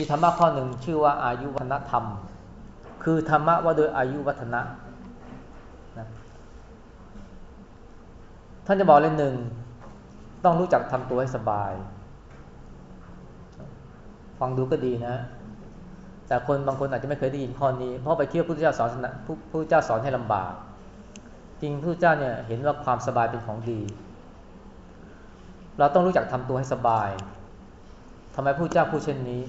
มีธรรมะข้อหนึ่งชื่อว่าอายุวัฒนธรรม คือธรรมะว่าโดยอายุวัฒนะนะท่านจะบอกเลยหนึ่งต้องรู้จักทำตัวให้สบาย ฟังดูก็ดีนะ แต่คนบางคนอาจจะไม่เคยได้ยินข้อนี้ เพราะไปเที่ยวพุทธเจ้าสอนพุทธเจ้าสอนให้ลำบาก จริงพุทธเจ้าเนี่ยเห็นว่าความสบายเป็นของดี เราต้องรู้จักทำตัวให้สบายทำไมพุทธเจ้าพูดเช่นนี้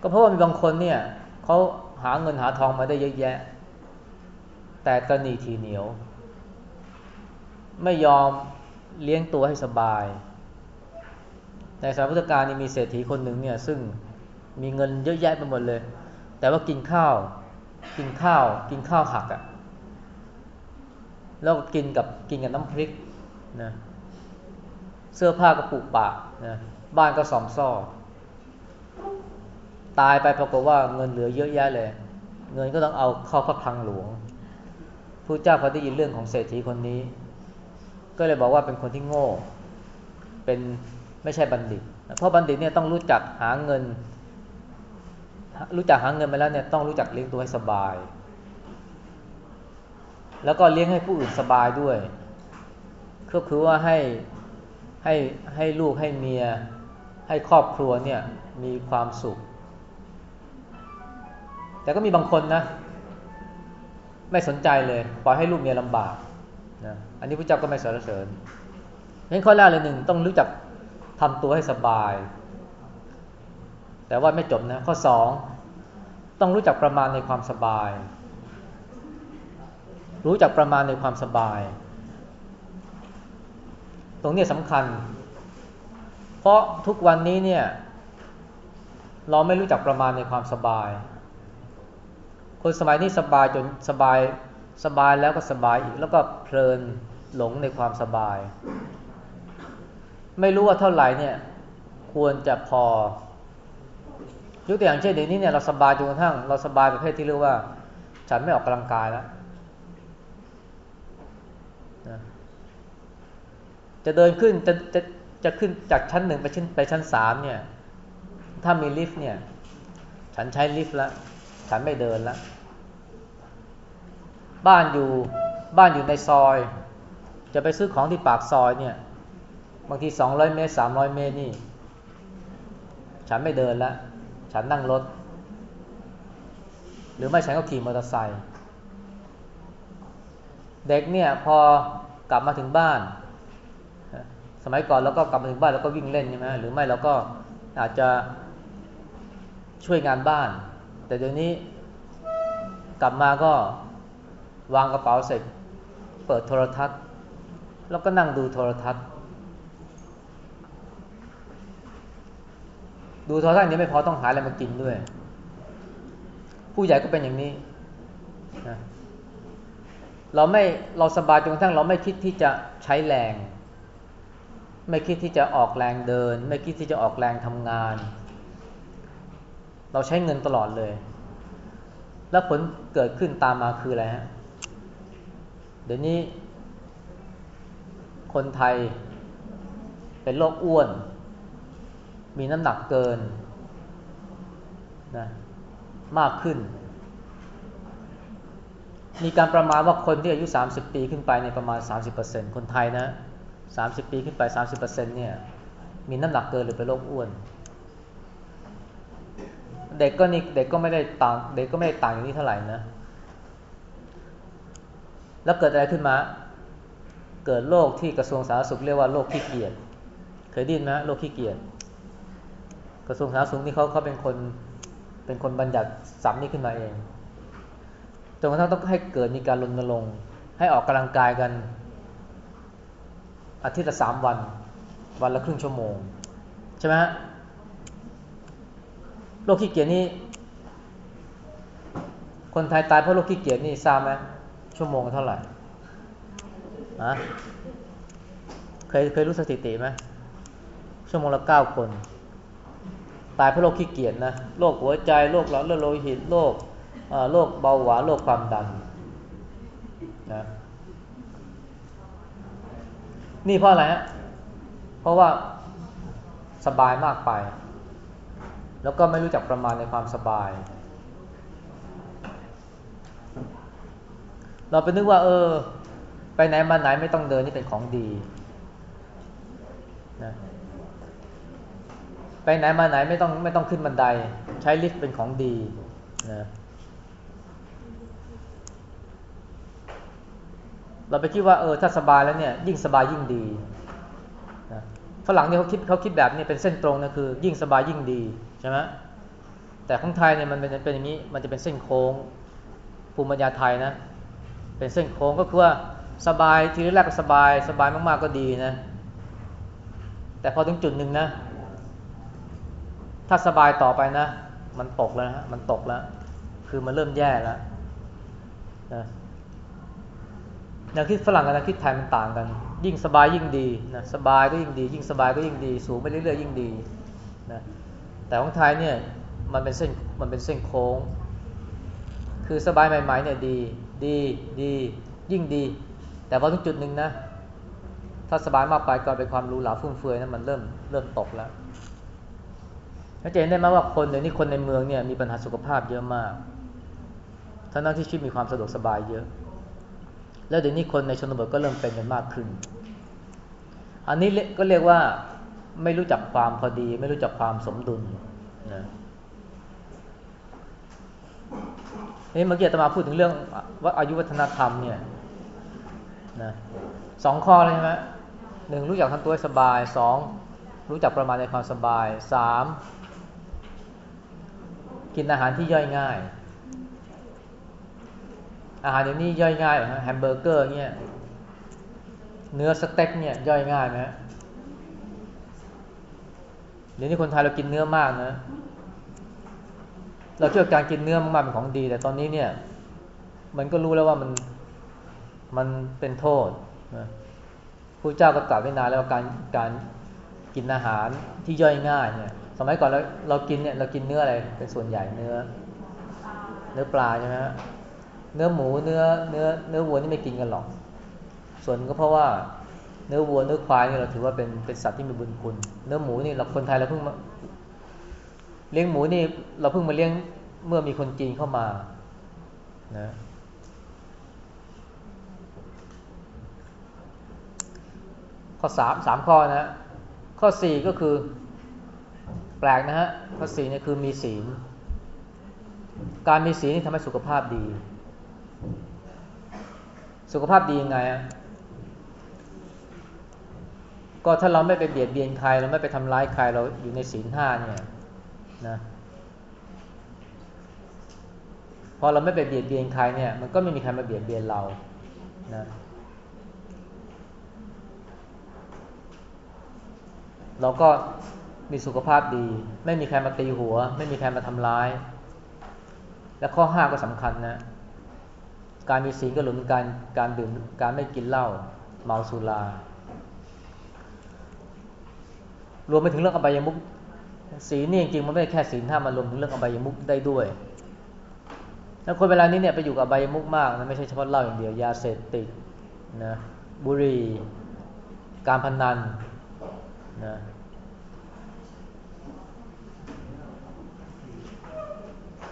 ก็เพราะว่ามีบางคนเนี่ยเขาหาเงินหาทองมาได้เยอะแยะ แต่กระนีทีเหนียว ไม่ยอมเลี้ยงตัวให้สบาย ในสมัยพุทธกาลนี่มีเศรษฐีคนหนึ่งเนี่ยซึ่งมีเงินเยอะแยะไปหมดเลย แต่ว่ากินข้าวกินข้าว กินข้าวหักอะ่ะแล้วก็กินกับกินกับน้ำพริกนะเสื้อผ้าก็ปุปะนะบ้านก็สอมซ่อ ตายไปปรากฏว่าเงินเหลือเยอะแยะเลย เงินก็ต้องเอาเข้าพระคลังหลวงพระเจ้าพอได้ยินเรื่องของเศรษฐีคนนี้ ก็เลยบอกว่าเป็นคนที่โง่ เป็นไม่ใช่บัณฑิต เพราะบัณฑิตเนี่ยต้องรู้จักหาเงิน รู้จักหาเงินมาแล้วเนี่ยต้องรู้จักเลี้ยงตัวให้สบาย แล้วก็เลี้ยงให้ผู้อื่นสบายด้วยก็คือว่าให้ให้ให้ลูกให้เมียให้ครอบครัวเนี่ยมีความสุข แต่ก็มีบางคนนะ ไม่สนใจเลย ปล่อยให้ลูกเมียลำบากนะอันนี้พระเจ้าก็ไม่สรรเสริญงั้นข้อแรกเลยหนึ่งต้องรู้จักทำตัวให้สบาย แต่ว่าไม่จบนะข้อสองต้องรู้จักประมาณในความสบาย รู้จักประมาณในความสบาย ตรงนี้สำคัญ เพราะทุกวันนี้เนี่ย เราไม่รู้จักประมาณในความสบาย คนสมัยนี้สบายจนสบายสบายแล้วก็สบายอีก แล้วก็เพลินหลงในความสบาย ไม่รู้ว่าเท่าไหร่เนี่ย ควรจะพอยกตัวอย่างเช่นเดี๋ยวนี้เนี่ยเราสบายจนกระทั่งเราสบายประเภทที่เรียกว่า ฉันไม่ออกกำลังกายแล้วจะเดินขึ้นจะจะจะขึ้นจากชั้นหนึ่งไปชั้นไปชั้นสามเนี่ย ถ้ามีลิฟต์เนี่ย ฉันใช้ลิฟต์แล้วฉันไม่เดินแล้ว บ้านอยู่บ้านอยู่ในซอย จะไปซื้อของที่ปากซอยเนี่ย บางทีสองร้อยเมตรสามร้อยเมตรนี่ ฉันไม่เดินแล้ว ฉันนั่งรถ หรือไม่ฉันก็ขี่มอเตอร์ไซค์เด็กเนี่ยพอกลับมาถึงบ้าน สมัยก่อนเราก็กลับมาถึงบ้านแล้วก็วิ่งเล่นใช่ไหมหรือไม่เราก็อาจจะช่วยงานบ้าน แต่เดี๋ยวนี้กลับมาก็ วางกระเป๋าเสร็จ เปิดโทรทัศน์ แล้วก็นั่งดูโทรทัศน์ ดูโทรทัศน์นี้ไม่พอต้องหาอะไรมากินด้วย ผู้ใหญ่ก็เป็นอย่างนี้นะเราไม่เราสบายจนกระทั่งเราไม่คิดที่จะใช้แรง ไม่คิดที่จะออกแรงเดิน ไม่คิดที่จะออกแรงทำงาน เราใช้เงินตลอดเลย แล้วผลเกิดขึ้นตามมาคืออะไรฮะ เดี๋ยวนี้ คนไทยเป็นโรคอ้วน มีน้ำหนักเกินนะมากขึ้น มีการประมาณว่าคนที่อายุ 30 ปีขึ้นไปในประมาณ 30%คนไทยนะ 30 ปีขึ้นไป 30%เนี่ยมีน้ำหนักเกินหรือเป็นโรคอ้วน เด็กก็นี่เด็กก็ไม่ได้ต่างเด็กก็ไม่ได้ต่างอย่างนี้เท่าไหร่นะ แล้วเกิดอะไรขึ้นมา เกิดโรคที่กระทรวงสาธารณสุขเรียกว่าโรคขี้เกียจเคยได้ยินไหมโรคขี้เกียจกระทรวงสาธารณสุขนี่เขาเขาเป็นคนเป็นคนบัญญัติสัมนี้ขึ้นมาเองจนกระทั่งต้องให้เกิดมีการรณรงค์ให้ออกกำลังกายกัน อาทิตย์ละสามวัน วันละครึ่งชั่วโมง ใช่ไหมโรคขี้เกียจนี่คนไทยตายเพราะโรคขี้เกียจนี่ทราบไหม ชั่วโมงเท่าไหร่ฮะเคยเคยรู้สถิติไหมชั่วโมงละเก้าคน ตายเพราะโรคขี้เกียจนะโรคหัวใจโรคหลอดเลือดโลหิตโรคโรคเบาหวานโรคความดันนะนี่เพราะอะไรฮะเพราะว่าสบายมากไป แล้วก็ไม่รู้จักประมาณในความสบาย เราไปนึกว่า เออ ไปไหนมาไหนไม่ต้องเดินนี่เป็นของดีนะไปไหนมาไหนไม่ต้องไม่ต้องขึ้นบันได ใช้ลิฟต์เป็นของดีนะเราไปคิดว่าเออถ้าสบายแล้วเนี่ย ยิ่งสบายยิ่งดีนะฝรั่งเนี่ยเขาคิดเขาคิดแบบนี้เป็นเส้นตรงนะคือ ยิ่งสบายยิ่งดีใช่ไหมแต่ของไทยเนี่ยมันเป็นเป็นอย่างนี้มันจะเป็นเส้นโค้งภูมิปัญญาไทยนะ เป็นเส้นโค้งก็คือว่าสบายทีแรกก็สบายสบายมากๆก็ดีนะ แต่พอถึงจุดหนึ่งนะ ถ้าสบายต่อไปนะ มันตกแล้วนะมันตกแล้ว คือมันเริ่มแย่แล้วนะแนวคิดฝรั่งกับแนวคิดไทยมันต่างกัน ยิ่งสบายยิ่งดีนะสบายก็ยิ่งดี ยิ่งสบายก็ยิ่งดี สูงไปเรื่อยๆยิ่งดีนะแต่ของไทยเนี่ยมันเป็นเส้นมันเป็นเส้นโค้ง คือสบายใหม่ๆเนี่ยดี ดีดียิ่งดี แต่พอถึงจุดหนึ่งนะ ถ้าสบายมากไปก็เป็นความรู้หลาฟุ่มเฟือยนะมันเริ่มเริ่มตกแล้วจะเห็นได้ไหมว่าคนเดี๋ยวนี้คนในเมืองเนี่ยมีปัญหาสุขภาพเยอะมากทั้งนั้นที่ชีวิตมีความสะดวกสบายเยอะ แล้วเดี๋ยวนี้คนในชนบทก็เริ่มเป็นกันมากขึ้น อันนี้ก็เรียกว่าไม่รู้จักความพอดี ไม่รู้จักความสมดุลนะ นี่เมื่อกี้ตมาพูดถึงเรื่องว่าอายุวัฒนธรรมเนี่ยนะสองข้อเลยใช่ไหมหนึ่งรู้จักทำตัวสบายสองรู้จักประมาณในความสบายสามกินอาหารที่ย่อยง่าย อาหารอย่างนี้ย่อยง่ายเหรอแฮมเบอร์เกอร์เนี่ยเนื้อสเต็กเนี่ยย่อยง่ายไหมเดี๋ยวนี้คนไทยเรากินเนื้อมากนะ เราเชื่อการกินเนื้อมากเป็นของดี แต่ตอนนี้เนี่ย มันก็รู้แล้วว่ามันมันเป็นโทษนะพระเจ้าก็ตรัสไว้นานแล้วการการกินอาหารที่ย่อยง่ายเนี่ย สมัยก่อนเราเรากินเนี่ยเรากินเนื้ออะไรเป็นส่วนใหญ่เนื้อ เนื้อปลาใช่ไหมฮะเนื้อหมูเนื้อเนื้อเนื้อวัวนี่ไม่กินกันหรอก ส่วนก็เพราะว่าเนื้อวัวเนื้อควายนี่เราถือว่าเป็นเป็นสัตว์ที่มีบุญคุณ เนื้อหมูนี่เราคนไทยเราเพิ่ง เลี้ยงหมูนี่เราเพิ่งมาเลี้ยงเมื่อมีคนจีนเข้ามานะข้อสามสามข้อนะข้อสี่ก็คือ แปลกนะฮะข้อสี่เนี่ยคือมีศีลการมีศีลนี่ทำให้สุขภาพดี สุขภาพดียังไงอะก็ถ้าเราไม่ไปเบียดเบียนใคร เราไม่ไปทำร้ายใครเราอยู่ในศีลห้าเนี่ย นะพอเราไม่ไปเบียดเบียนใครเนี่ยมันก็ไม่มีใครมาเบียดเบียนเรานะเราก็มีสุขภาพดี ไม่มีใครมาตีหัว ไม่มีใครมาทำร้าย และข้อห้าก็สำคัญนะ การมีศีลก็หลุมการการดื่มการไม่กินเหล้าเมาสุรารวมไปถึงเรื่องอบายมุก ศีลนี่จริงๆมันไม่แค่ศีลถ้ามันรวมถึงเรื่องอบายมุกได้ด้วย แล้วคนเวลานี้เนี่ยไปอยู่กับอบายมุกมากนะไม่ใช่เฉพาะเหล้าอย่างเดียวยาเสพติดนะบุหรี่การพนนันนะ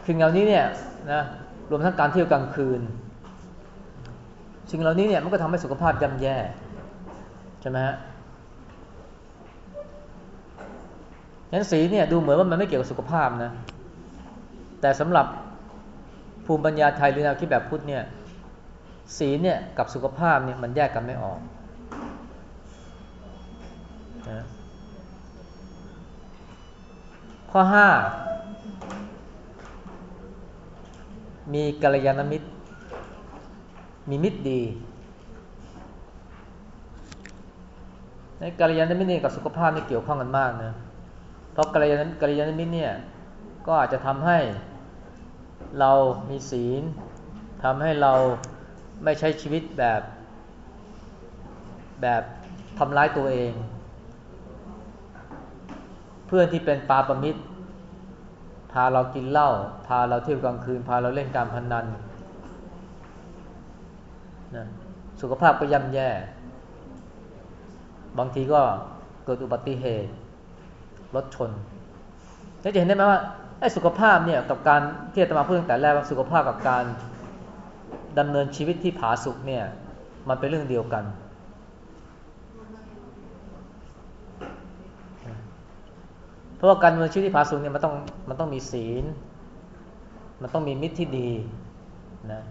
สิ่งเหล่านี้เนี่ยนะรวมทั้งการเที่ยวกลางคืนสิ่งเหล่านี้เนี่ยมันก็ทำให้สุขภาพย่ำแย่ใช่ไหมฮะ งั้นสีเนี่ยดูเหมือนว่ามันไม่เกี่ยวกับสุขภาพนะ แต่สำหรับภูมิปัญญาไทยหรือแนวคิดแบบพุทธเนี่ยสีเนี่ยกับสุขภาพเนี่ยมันแยกกันไม่ออกนะข้อห้ามีกัลยาณมิตร มีมิตรดี ในกัลยาณมิตรนี่กับสุขภาพนี่เกี่ยวข้องกันมากนะ เพราะกัลยาณกัลยาณมิตรเนี่ยก็อาจจะทำให้เรามีศีลทำให้เราไม่ใช้ชีวิตแบบ แบบทำร้ายตัวเอง เพื่อนที่เป็นปาปมิตร พาเรากินเหล้าพาเราเที่ยวกลางคืน พาเราเล่นการพนนันนะสุขภาพก็ย่ำแย่ บางทีก็เกิดอุบัติเหตุ รถชนจะเห็นได้ไหมว่าไอ้สุขภาพเนี่ยกับการที่อาตมาพูดตั้งแต่แรกว่าสุขภาพกับการดำเนินชีวิตที่ผาสุกเนี่ย มันเป็นเรื่องเดียวกัน เพราะว่าการดำเนินชีวิตที่ผาสุกเนี่ยมันต้องมันต้องมีศีล มันต้องมีมิตรที่ดีนะ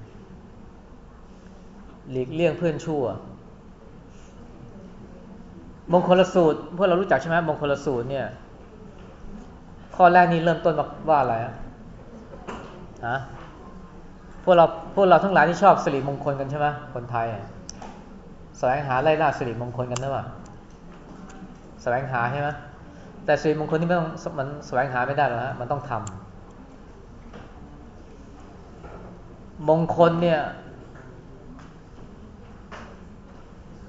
หลีกเลี่ยงเพื่อนชั่ว มงคลสูตรพวกเรารู้จักใช่ไหมมงคลสูตรเนี่ย ข้อแรกนี้เริ่มต้นว่าอะไรฮะพวกเราพวกเราทั้งหลายที่ชอบสิริมงคลกันใช่ไหมคนไทยแสวงหาไล่ล่าสิริมงคลกันนะวะแสวงหาใช่ไหมแต่สิริมงคลนี่ไม่ต้องมันแสวงหาไม่ได้หรอกฮะมันต้องทำมงคลเนี่ย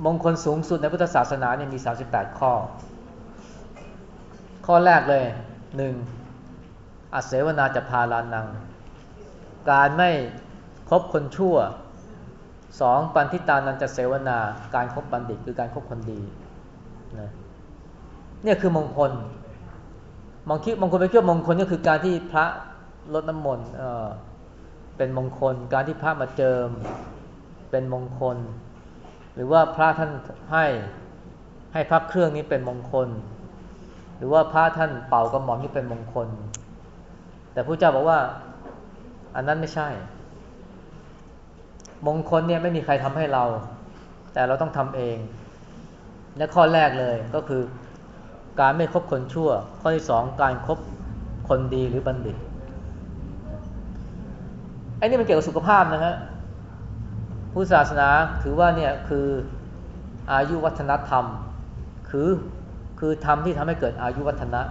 มงคลสูงสุดในพุทธศาสนาเนี่ยมี 38 ข้อ ข้อแรกเลย หนึ่งอเสวนาจะพาลานัง การไม่คบคนชั่วสองปันทิตานันจะเสวนา การครบบัณฑิตคือการครบคนดีนะเนี่ยคือมงคลมองคิดมงคลไปเชื่อมงคลก็คือการที่พระลดน้ำมนต์เเป็นมงคล การที่พระมาเจิมเป็นมงคล หรือว่าพระท่านให้ให้พระเครื่องนี้เป็นมงคล หรือว่าพระท่านเป่ากระหม่อมนี่เป็นมงคล แต่พระเจ้าบอกว่า อันนั้นไม่ใช่ มงคลเนี่ยไม่มีใครทำให้เรา แต่เราต้องทำเอง และข้อแรกเลยก็คือ การไม่คบคนชั่ว ข้อที่สองการครบคนดีหรือบัณฑิตไอ้นี่มันเกี่ยวกับสุขภาพนะฮะพุทธศาสนาถือว่าเนี่ยคืออายุวัฒนธรรม คือ คือธรรมที่ทำให้เกิดอายุวัฒนะ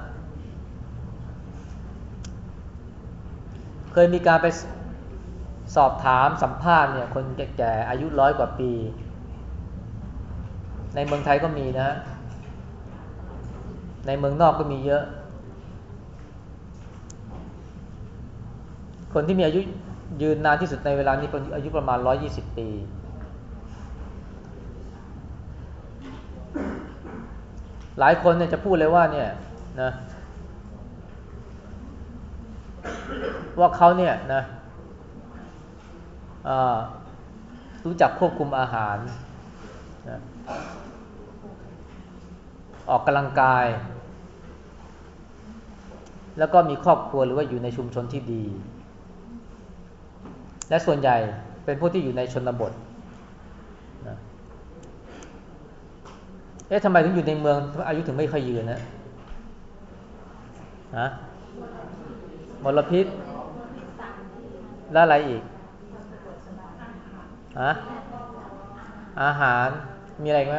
เคยมีการไปสอบถามสัมภาษณ์เนี่ยคนแก่ๆอายุร้อยกว่าปี ในเมืองไทยก็มีนะ ในเมืองนอกก็มีเยอะ คนที่มีอายุยืนนานที่สุดในเวลานี้เป็นอายุประมาณ 120 ปี หลายคนเนี่ยจะพูดเลยว่าเนี่ยนะว่าเขาเนี่ยนะรู้จักควบคุมอาหารนะออกกำลังกาย แล้วก็มีครอบครัวหรือว่าอยู่ในชุมชนที่ดี และส่วนใหญ่เป็นผู้ที่อยู่ในชนบทนะ เอ๊ะทำไมถึงอยู่ในเมืองอายุถึงไม่ค่อยยืนนะฮะมลพิษ แล้วอะไรอีกฮะอาหารมีอะไรไหม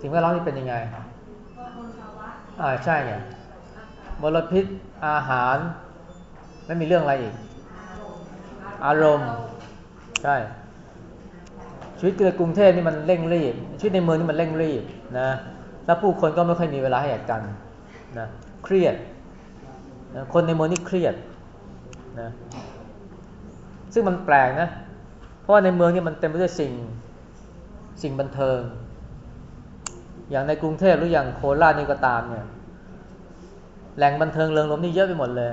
สิ่งแวดล้อมนี่เป็นยังไงอ่าใช่ไงมลพิษอาหาร ไม่มีเรื่องอะไรอีก อารมณ์ ใช่ ชีวิตในกรุงเทพนี่มันเร่งรีบ ชีวิตในเมืองนี่มันเร่งรีบนะแล้วผู้คนก็ไม่ค่อยมีเวลาให้กันนะเครียดนะคนในเมืองนี่เครียดนะซึ่งมันแปลกนะ เพราะว่าในเมืองนี่มันเต็มไปด้วยสิ่งสิ่งบันเทิง อย่างในกรุงเทพหรืออย่างโคราชนี่ก็ตามเนี่ยแหล่งบันเทิงเริงรมนี่เยอะไปหมดเลย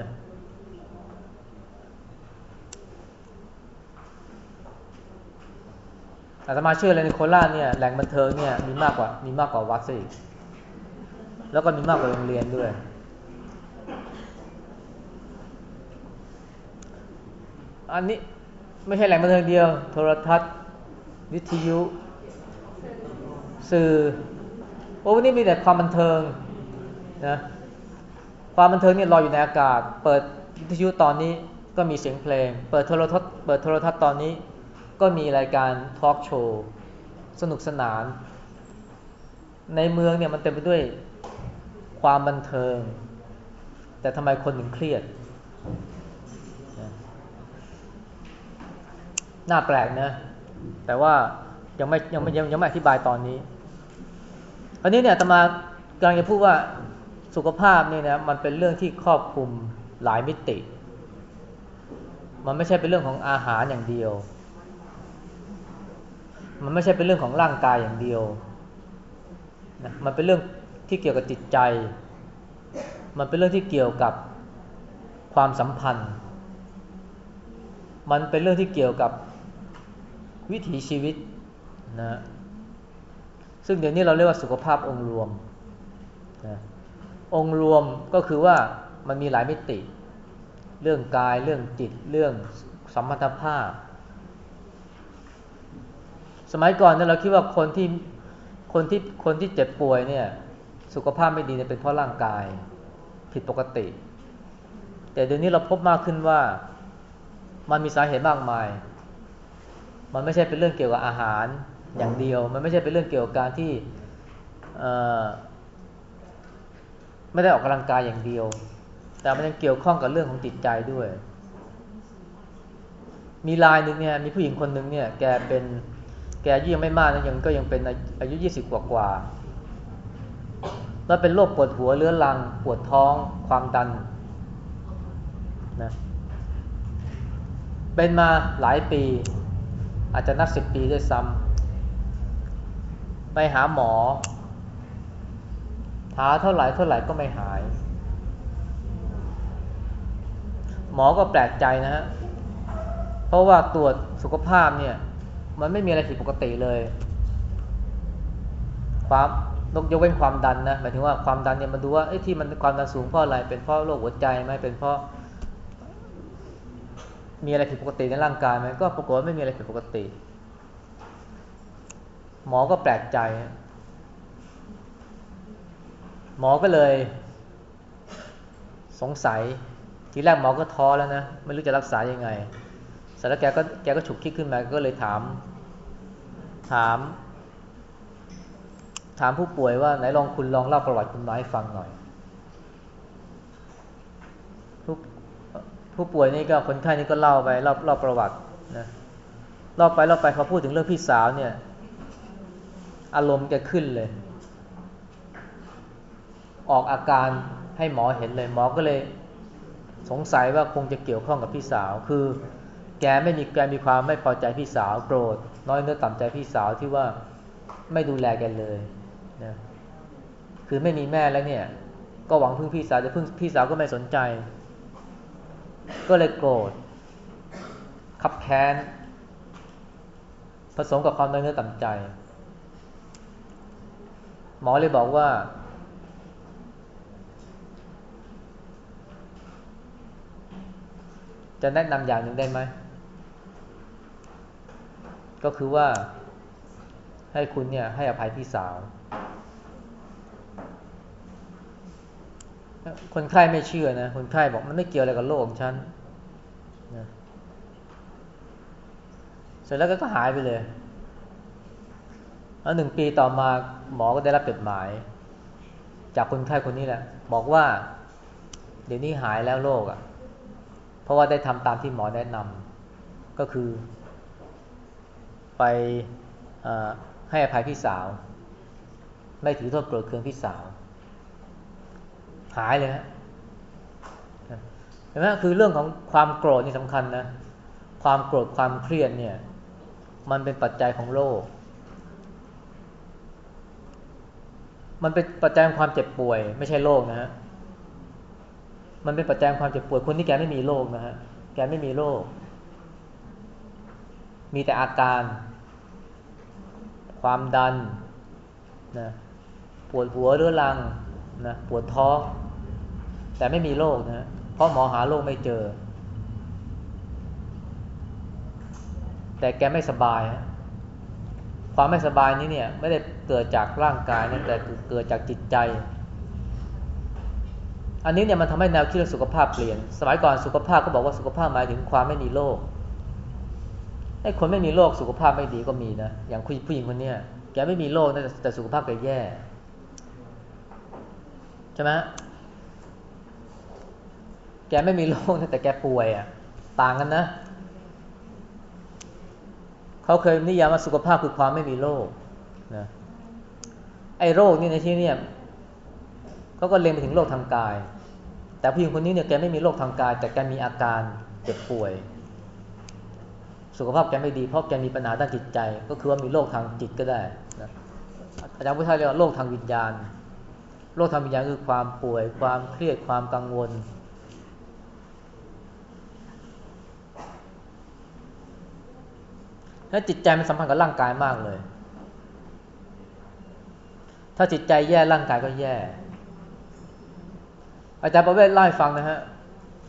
อาตมาเชื่อเลยในโคราชเนี่ยแหล่งบันเทิงเนี่ยมีมากกว่ามีมากกว่าวัดสิแล้วก็มีมากกว่าโรงเรียนด้วย อันนี้ไม่ใช่แหล่งบันเทิงเดียว โทรทัศน์ วิทยุ สื่อโอ้วันนี้มีแต่ความบันเทิงนะความบันเทิงเนี่ยลอยอยู่ในอากาศ เปิดวิทยุตอนนี้ก็มีเสียงเพลง เปิดโทรทัศน์เปิดโทรทัศน์ตอนนี้ ก็มีรายการทอล์กโชว์สนุกสนาน ในเมืองเนี่ยมันเต็มไปด้วยความบันเทิง แต่ทำไมคนถึงเครียด น่าแปลกนะ แต่ว่ายังไม่ยังไม่ยังไม่อธิบายตอนนี้อันนี้เนี่ยตมากำลังจะพูดว่าสุขภาพเนี่ยนะมันเป็นเรื่องที่ครอบคลุมหลายมิติ มันไม่ใช่เป็นเรื่องของอาหารอย่างเดียว มันไม่ใช่เป็นเรื่องของร่างกายอย่างเดียวนะมันเป็นเรื่องที่เกี่ยวกับจิตใจ มันเป็นเรื่องที่เกี่ยวกับความสัมพันธ์ มันเป็นเรื่องที่เกี่ยวกับวิถีชีวิตนะซึ่งเดี๋ยวนี้เราเรียกว่าสุขภาพองค์รวมนะองค์รวมก็คือว่ามันมีหลายมิติ เรื่องกายเรื่องจิตเรื่องสัมพันธภาพ สมัยก่อนเนี่ยเราคิดว่าคนที่คนที่คนที่เจ็บป่วยเนี่ย สุขภาพไม่ดีเนี่ยเป็นเพราะร่างกาย ผิดปกติ แต่เดี๋ยวนี้เราพบมากขึ้นว่ามันมีสาเหตุมากมาย มันไม่ใช่เป็นเรื่องเกี่ยวกับอาหารอย่างเดียว มันไม่ใช่เป็นเรื่องเกี่ยวกับการที่ไม่ได้ออกกำลังกายอย่างเดียว แต่มันยังเกี่ยวข้องกับเรื่องของจิตใจด้วย มีลายหนึ่งเนี่ยมีผู้หญิงคนหนึ่งเนี่ยแกเป็น กอายุยังไม่มากนะยังก็ยังเป็นอายุยี่สิบกว่ากว่า แล้วเป็นโรคปวดหัวเรื้อรัง ปวดท้อง ความดันนะเป็นมาหลายปี อาจจะนับสิบปีด้วยซ้ำไปหาหมอหาเท่าไหร่เท่าไหร่ก็ไม่หาย หมอก็แปลกใจนะฮะเพราะว่าตรวจสุขภาพเนี่ย มันไม่มีอะไรผิดปกติเลย ความนกยกเว้นความดันนะหมายถึงว่าความดันเนี่ยมันดูว่าไอ้ที่มันความดันสูงเพราะอะไร เป็นเพราะโรคหัวใจไหมเป็นเพราะ มีอะไรผิดปกติในร่างกายไหมก็ปรากฏว่าไม่มีอะไรผิดปกติ หมอก็แปลกใจ หมอก็เลย สงสัย ทีแรกหมอก็ท้อแล้วนะ ไม่รู้จะรักษายังไงเสร็จแล้วแกก็แกก็ฉุกคิดขึ้นมาก็เลยถาม ถาม ถามผู้ป่วยว่าไหนลองคุณลองเล่าประวัติคุณมาให้ฟังหน่อย ผู้ผู้ป่วยนี่ก็คนไข้นี่ก็เล่าไปเล่าเล่าประวัตินะเล่าไปเล่าไปพอพูดถึงเรื่องพี่สาวเนี่ย อารมณ์แกขึ้นเลย ออกอาการให้หมอเห็นเลยหมอก็เลยสงสัยว่าคงจะเกี่ยวข้องกับพี่สาว คือ แกไม่มีแกมีความไม่พอใจพี่สาวโกรธ น้อยเนื้อต่ำใจพี่สาวที่ว่าไม่ดูแลแกเลยนะคือไม่มีแม่แล้วเนี่ย ก็หวังพึ่งพี่สาวจะพึ่งพี่สาวก็ไม่สนใจ ก็เลยโกรธขับแค้นผสมกับความน้อยเนื้อต่ำใจ หมอเลยบอกว่า จะแนะนำอย่างหนึ่งได้ไหม ก็คือว่าให้คุณเนี่ยให้อภัยพี่สาว คนไข้ไม่เชื่อนะคนไข้บอกมันไม่เกี่ยวอะไรกับโรคของฉันนะเสร็จแล้วก็หายไปเลยแล้วหนึ่งปีต่อมาหมอก็ได้รับจดหมาย จากคนไข้คนนี้แหละ บอกว่า เดี๋ยวนี้หายแล้วโรคอะ่ะ เพราะว่าได้ทำตามที่หมอแนะนำก็คือ ไปให้อภัยพี่สาว ไม่ถือโทษโกรธเคืองพี่สาว หายเลยฮะเห็นไหมคือเรื่องของความโกรธนี่สำคัญนะ ความโกรธความเครียดเนี่ย มันเป็นปัจจัยของโรคมันเป็นปัจจัยของความเจ็บป่วย ไม่ใช่โรคนะฮะมันเป็นปัจจัยความเจ็บป่วดคนที่แกไม่มีโรคนะฮะแกไม่มีโรค มีแต่อาการ ความดันนะปวดหัวเรื้อรังนะปวดท้องแต่ไม่มีโรคนะเพราะหมอหาโรคไม่เจอ แต่แกไม่สบาย ความไม่สบายนี้เนี่ย ไม่ได้เกิดจากร่างกายนะแต่เกิดจากจิตใจ อันนี้เนี่ยมันทำให้แนวคิดเรื่องสุขภาพเปลี่ยน สมัยก่อนสุขภาพก็บอกว่าสุขภาพหมายถึงความไม่มีโรค ไอ้คนไม่มีโรคสุขภาพไม่ดีก็มีนะ อย่างผู้หญิงคนนี้แกไม่มีโรคนะแต่สุขภาพแกแย่ใช่ไหมแกไม่มีโรคนะแต่แกป่วยอะ ต่างกันนะ เขาเคยนิยามว่าสุขภาพคือความไม่มีโรคนะ ไอ้โรคนี่ในที่นี้เขาก็เล็งไปถึงโรคทางกาย แต่ผู้หญิงคนนี้เนี่ยแกไม่มีโรคทางกาย แต่แกมีอาการเจ็บป่วย สุขภาพแกไม่ดีเพราะแกมีปัญหาด้านจิตใจ ก็คือว่ามีโรคทางจิตก็ได้นะอาจารย์พุทธาเรียกว่าโรคทางวิญญาณโรคทางวิญญาณคือความป่วย ความเครียดความกังวลถ้าจิตใจมันสัมพันธ์กับร่างกายมากเลย ถ้าจิตใจแย่ร่างกายก็แย่ อาจารย์ประเวศเล่าให้ฟังนะฮะ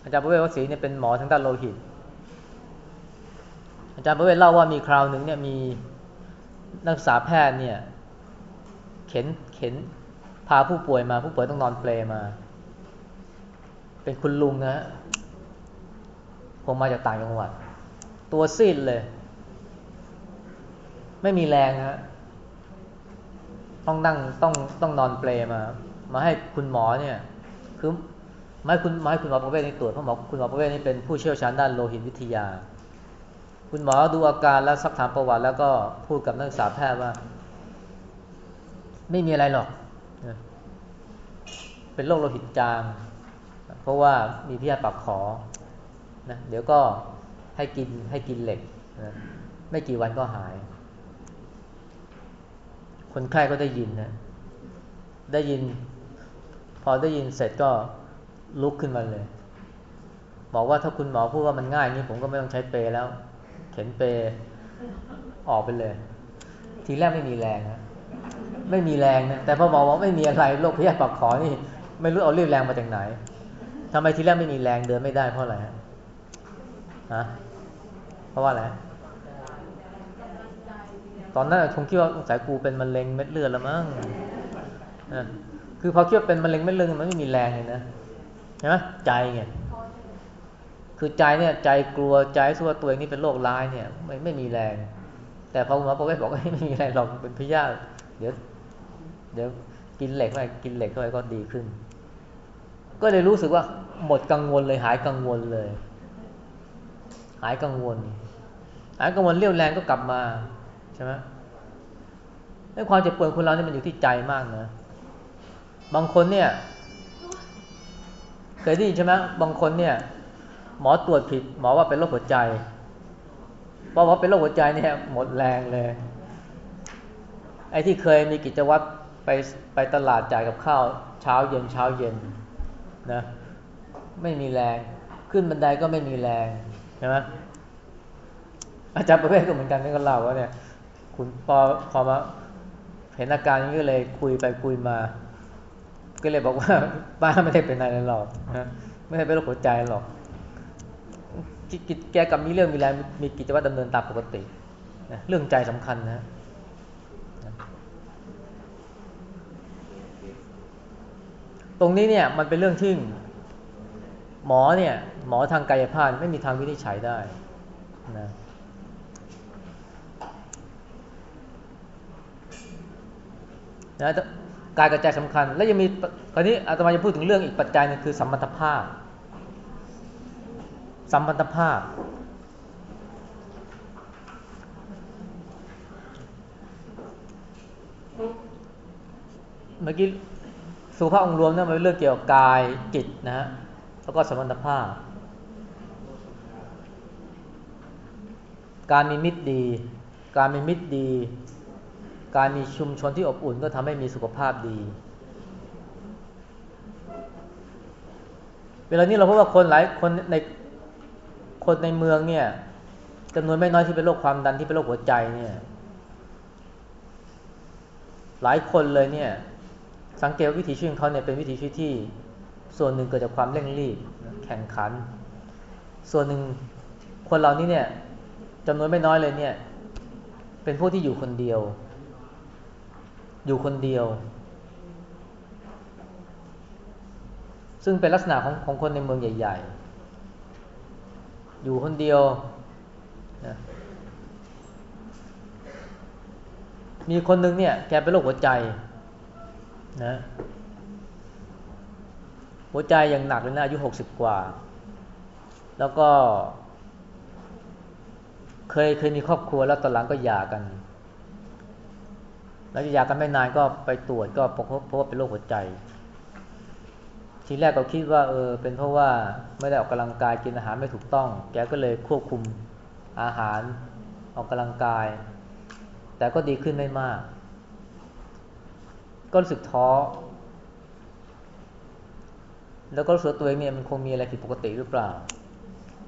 อาจารย์ประเวศวสีเนี่ยเป็นหมอทางด้านโลหิต อาจารย์ประเวศเล่าว่ามีคราวหนึ่งเนี่ยมีนักศึกษาแพทย์เนี่ยเข็นเข็นพาผู้ป่วยมาผู้ป่วยต้องนอนเปลมา เป็นคุณลุงนะฮะคงมาจากต่างจังหวัด ตัวซีดเลย ไม่มีแรงฮะต้องนั่งต้องต้องนอนเปลมา มาให้คุณหมอเนี่ย คือมาให้คุณมาให้คุณหมอประเวศนี่ตรวจเพราะหมอคุณหมอประเวศนี่เป็นผู้เชี่ยวชาญด้านโลหิตวิทยา คุณหมอดูอาการแล้วสักถามประวัติ แล้วก็พูดกับนักศึกษาแพทย์ว่า ไม่มีอะไรหรอก เป็นโรคโลหิตจาง เพราะว่ามีพิษปากขอนะเดี๋ยวก็ให้กินให้กินเหล็กนะไม่กี่วันก็หาย คนไข้ก็ได้ยินนะได้ยิน พอได้ยินเสร็จก็ลุกขึ้นมาเลย บอกว่าถ้าคุณหมอพูดว่ามันง่ายนี้ผมก็ไม่ต้องใช้เปรแล้ว ข็นเปรออกไปเลย ทีแรกไม่มีแรงนะไม่มีแรงนะแต่พอหมอบอกไม่มีอะไรโรคพยาธิปากขอนี่ ไม่รู้เอาเรียกแรงมาจากไหนทำไมทีแรกไม่มีแรงเดินไม่ได้เพราะอะไรฮะฮะเพราะว่าอะไรตอนนั้นคงคิดว่าสายกูเป็นมะเร็งเม็ดเลือดแล้วมั้งคือพอคิดว่าเป็นมะเร็งเม็ดเลือดมันไม่มีแรงเลยนะใช่ไหมใจไง คือใจเนี่ยใจกลัวใจสู้ว่าตัวเองนี่เป็นโรคร้ายเนี่ยไม่ไม่มีแรง แต่พอหมอประเวศบอกว่าไม่มีแรงหรอกเป็นพยาธิเดี๋ยว เดี๋ยวกินเหล็กไปกินเหล็กเข้าไปก็ดีขึ้น ก็เลยรู้สึกว่าหมดกังวลเลยหายกังวลเลย หายกังวล หายกังวลเรี่ยวแรงก็กลับมาใช่ไหมในความเจ็บปวดคนเราเนี่ยมันอยู่ที่ใจมากนะบางคนเนี่ย เคยได้ยินใช่ไหมบางคนเนี่ย หมอตรวจผิด หมอว่าเป็นโรคหัวใจเพราะว่าเป็นโรคหัวใจเนี่ยหมดแรงเลย ไอ้ที่เคยมีกิจวัตรไปไปตลาดจ่ายกับข้าวเช้าเย็นเช้าเย็นนะไม่มีแรง ขึ้นบันไดก็ไม่มีแรงใช่ไหมอาจารย์ประเภทก็เหมือนกันนี่ก็เล่าว่าเนี่ยคุณพอพอมาเห็นอาการนี้ก็เลยคุยไปคุยมา ก็เลยบอกว่าป้าไม่ได้เป็นอะไรหรอกนะไม่ได้เป็นโรคหัวใจหรอก แกกับมีเรื่องมีแรงมีกิจวัตรดำเนินตามปกตินะเรื่องใจสำคัญนะตรงนี้เนี่ยมันเป็นเรื่องที่หมอเนี่ยหมอทางกายภาพไม่มีทางวินิจฉัยได้นะนะกายกับใจสำคัญ แล้วยังมีคราวนี้อาตมาจะพูดถึงเรื่องอีกปัจจัยนึงคือสัมพันธภาพ สัมพันธภาพ เมื่อกี้สุภาพองรวมเนี่ยมันเป็นเรื่องเกี่ยวกับกายจิตนะฮะแล้วก็สัมพันธภาพ การมีมิตรดี การมีมิตรดี การมีชุมชนที่อบอุ่นก็ทำให้มีสุขภาพดีเวลานี้เราพบว่าคนหลายคนใน คนในเมืองเนี่ยจำนวนไม่น้อยที่เป็นโรคความดันที่เป็นโรคหัวใจเนี่ย หลายคนเลยเนี่ย สังเกตวิถีชีวิตเขาเนี่ยเป็นวิถีชีวิตที่ ส่วนหนึ่งเกิดจากความเร่งรีบแข่งขัน ส่วนหนึ่งคนเหล่านี้เนี่ยจำนวนไม่น้อยเลยเนี่ย เป็นพวกที่อยู่คนเดียว อยู่คนเดียว ซึ่งเป็นลักษณะของของคนในเมืองใหญ่ ๆ อยู่คนเดียวนะมีคนหนึ่งเนี่ย แกเป็นโรคหัวใจนะหัวใจยังหนักเลยนะอายุหกสิบกว่า แล้วก็ เคยเคยมีครอบครัวแล้วตอนหลังก็หย่ากัน แล้วหยากันไม่นานก็ไปตรวจก็พบพราะว่าเป็นโรคหัวใจ ทีแรกก็คิดว่าเออเป็นเพราะว่าไม่ได้ออกกำลังกายกินอาหารไม่ถูกต้อง แกก็เลยควบคุมอาหารออกกำลังกาย แต่ก็ดีขึ้นไม่มาก ก็รู้สึกท้อ แล้วก็รู้สึกตัวเองเนี่ยมันคงมีอะไรผิดปกติหรือเปล่า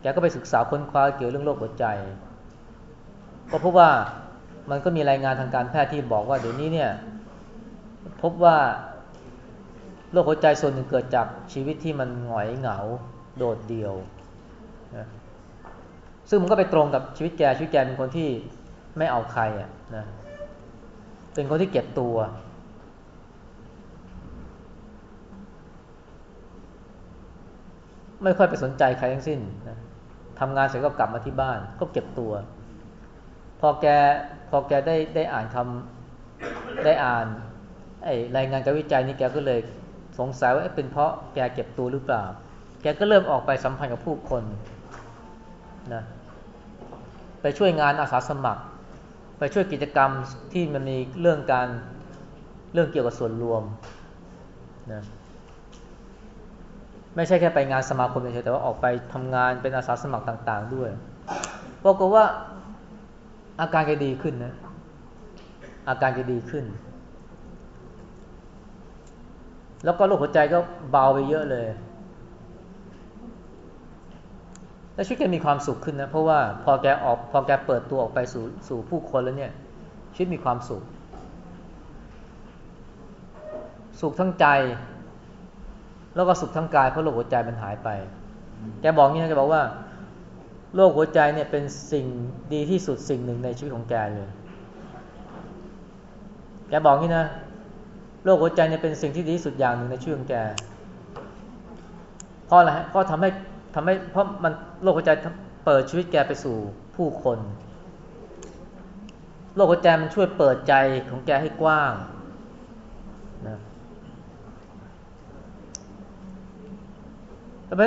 แกก็ไปศึกษาค้นคว้าเกี่ยวเรื่องโรคหัวใจ ก็พบว่ามันก็มีรายงานทางการแพทย์ที่บอกว่าเดี๋ยวนี้เนี่ยพบว่า โรคหัวใจส่วนหนึ่งเกิดจากชีวิตที่มันหงอยเหงาโดดเดี่ยวนะซึ่งมันก็ไปตรงกับชีวิตแกชีวิตแกเป็นคนที่ไม่เอาใครอะนะเป็นคนที่เก็บตัว ไม่ค่อยไปสนใจใครทั้งสิ้นนะทำงานเสร็จก็กลับมาที่บ้าน ก็เก็บตัว พอแกพอแกได้ได้อ่านคำได้อ่านไอรายงานการวิจัยนี้แกก็เลย สงสัยว่าเป็นเพราะแกเก็บตัวหรือเปล่า แกก็เริ่มออกไปสัมพันธ์กับผู้คนนะไปช่วยงานอาสาสมัคร ไปช่วยกิจกรรมที่มันมีเรื่องการเรื่องเกี่ยวกับส่วนรวมนะไม่ใช่แค่ไปงานสมาคมเฉยแต่ว่าออกไปทำงานเป็นอาสาสมัครต่างๆด้วยปรากฏว่าอาการแกดีขึ้นนะอาการแกดีขึ้น แล้วก็โรคหัวใจก็เบาไปเยอะเลย แล้วชีวิตแกมีความสุขขึ้นนะ เพราะว่าพอแกออกพอแกเปิดตัวออกไปสู่สู่ผู้คนแล้วเนี่ยชีวิตมีความสุข สุขทั้งใจ แล้วก็สุขทั้งกายเพราะโรคหัวใจมันหายไป แกบอกงี้นะแกบอกว่าโรคหัวใจเนี่ยเป็นสิ่งดีที่สุดสิ่งหนึ่งในชีวิตของแกเลย แกบอกงี้นะ โรคหัวใจเนี่ยเป็นสิ่งที่ดีที่สุดอย่างหนึ่งในชีวิตของแกเพราะอะไรฮะเพราะทำให้ทำให้เพราะมันโรคหัวใจเปิดชีวิตแกไปสู่ผู้คนโรคหัวใจมันช่วยเปิดใจของแกให้กว้างนะ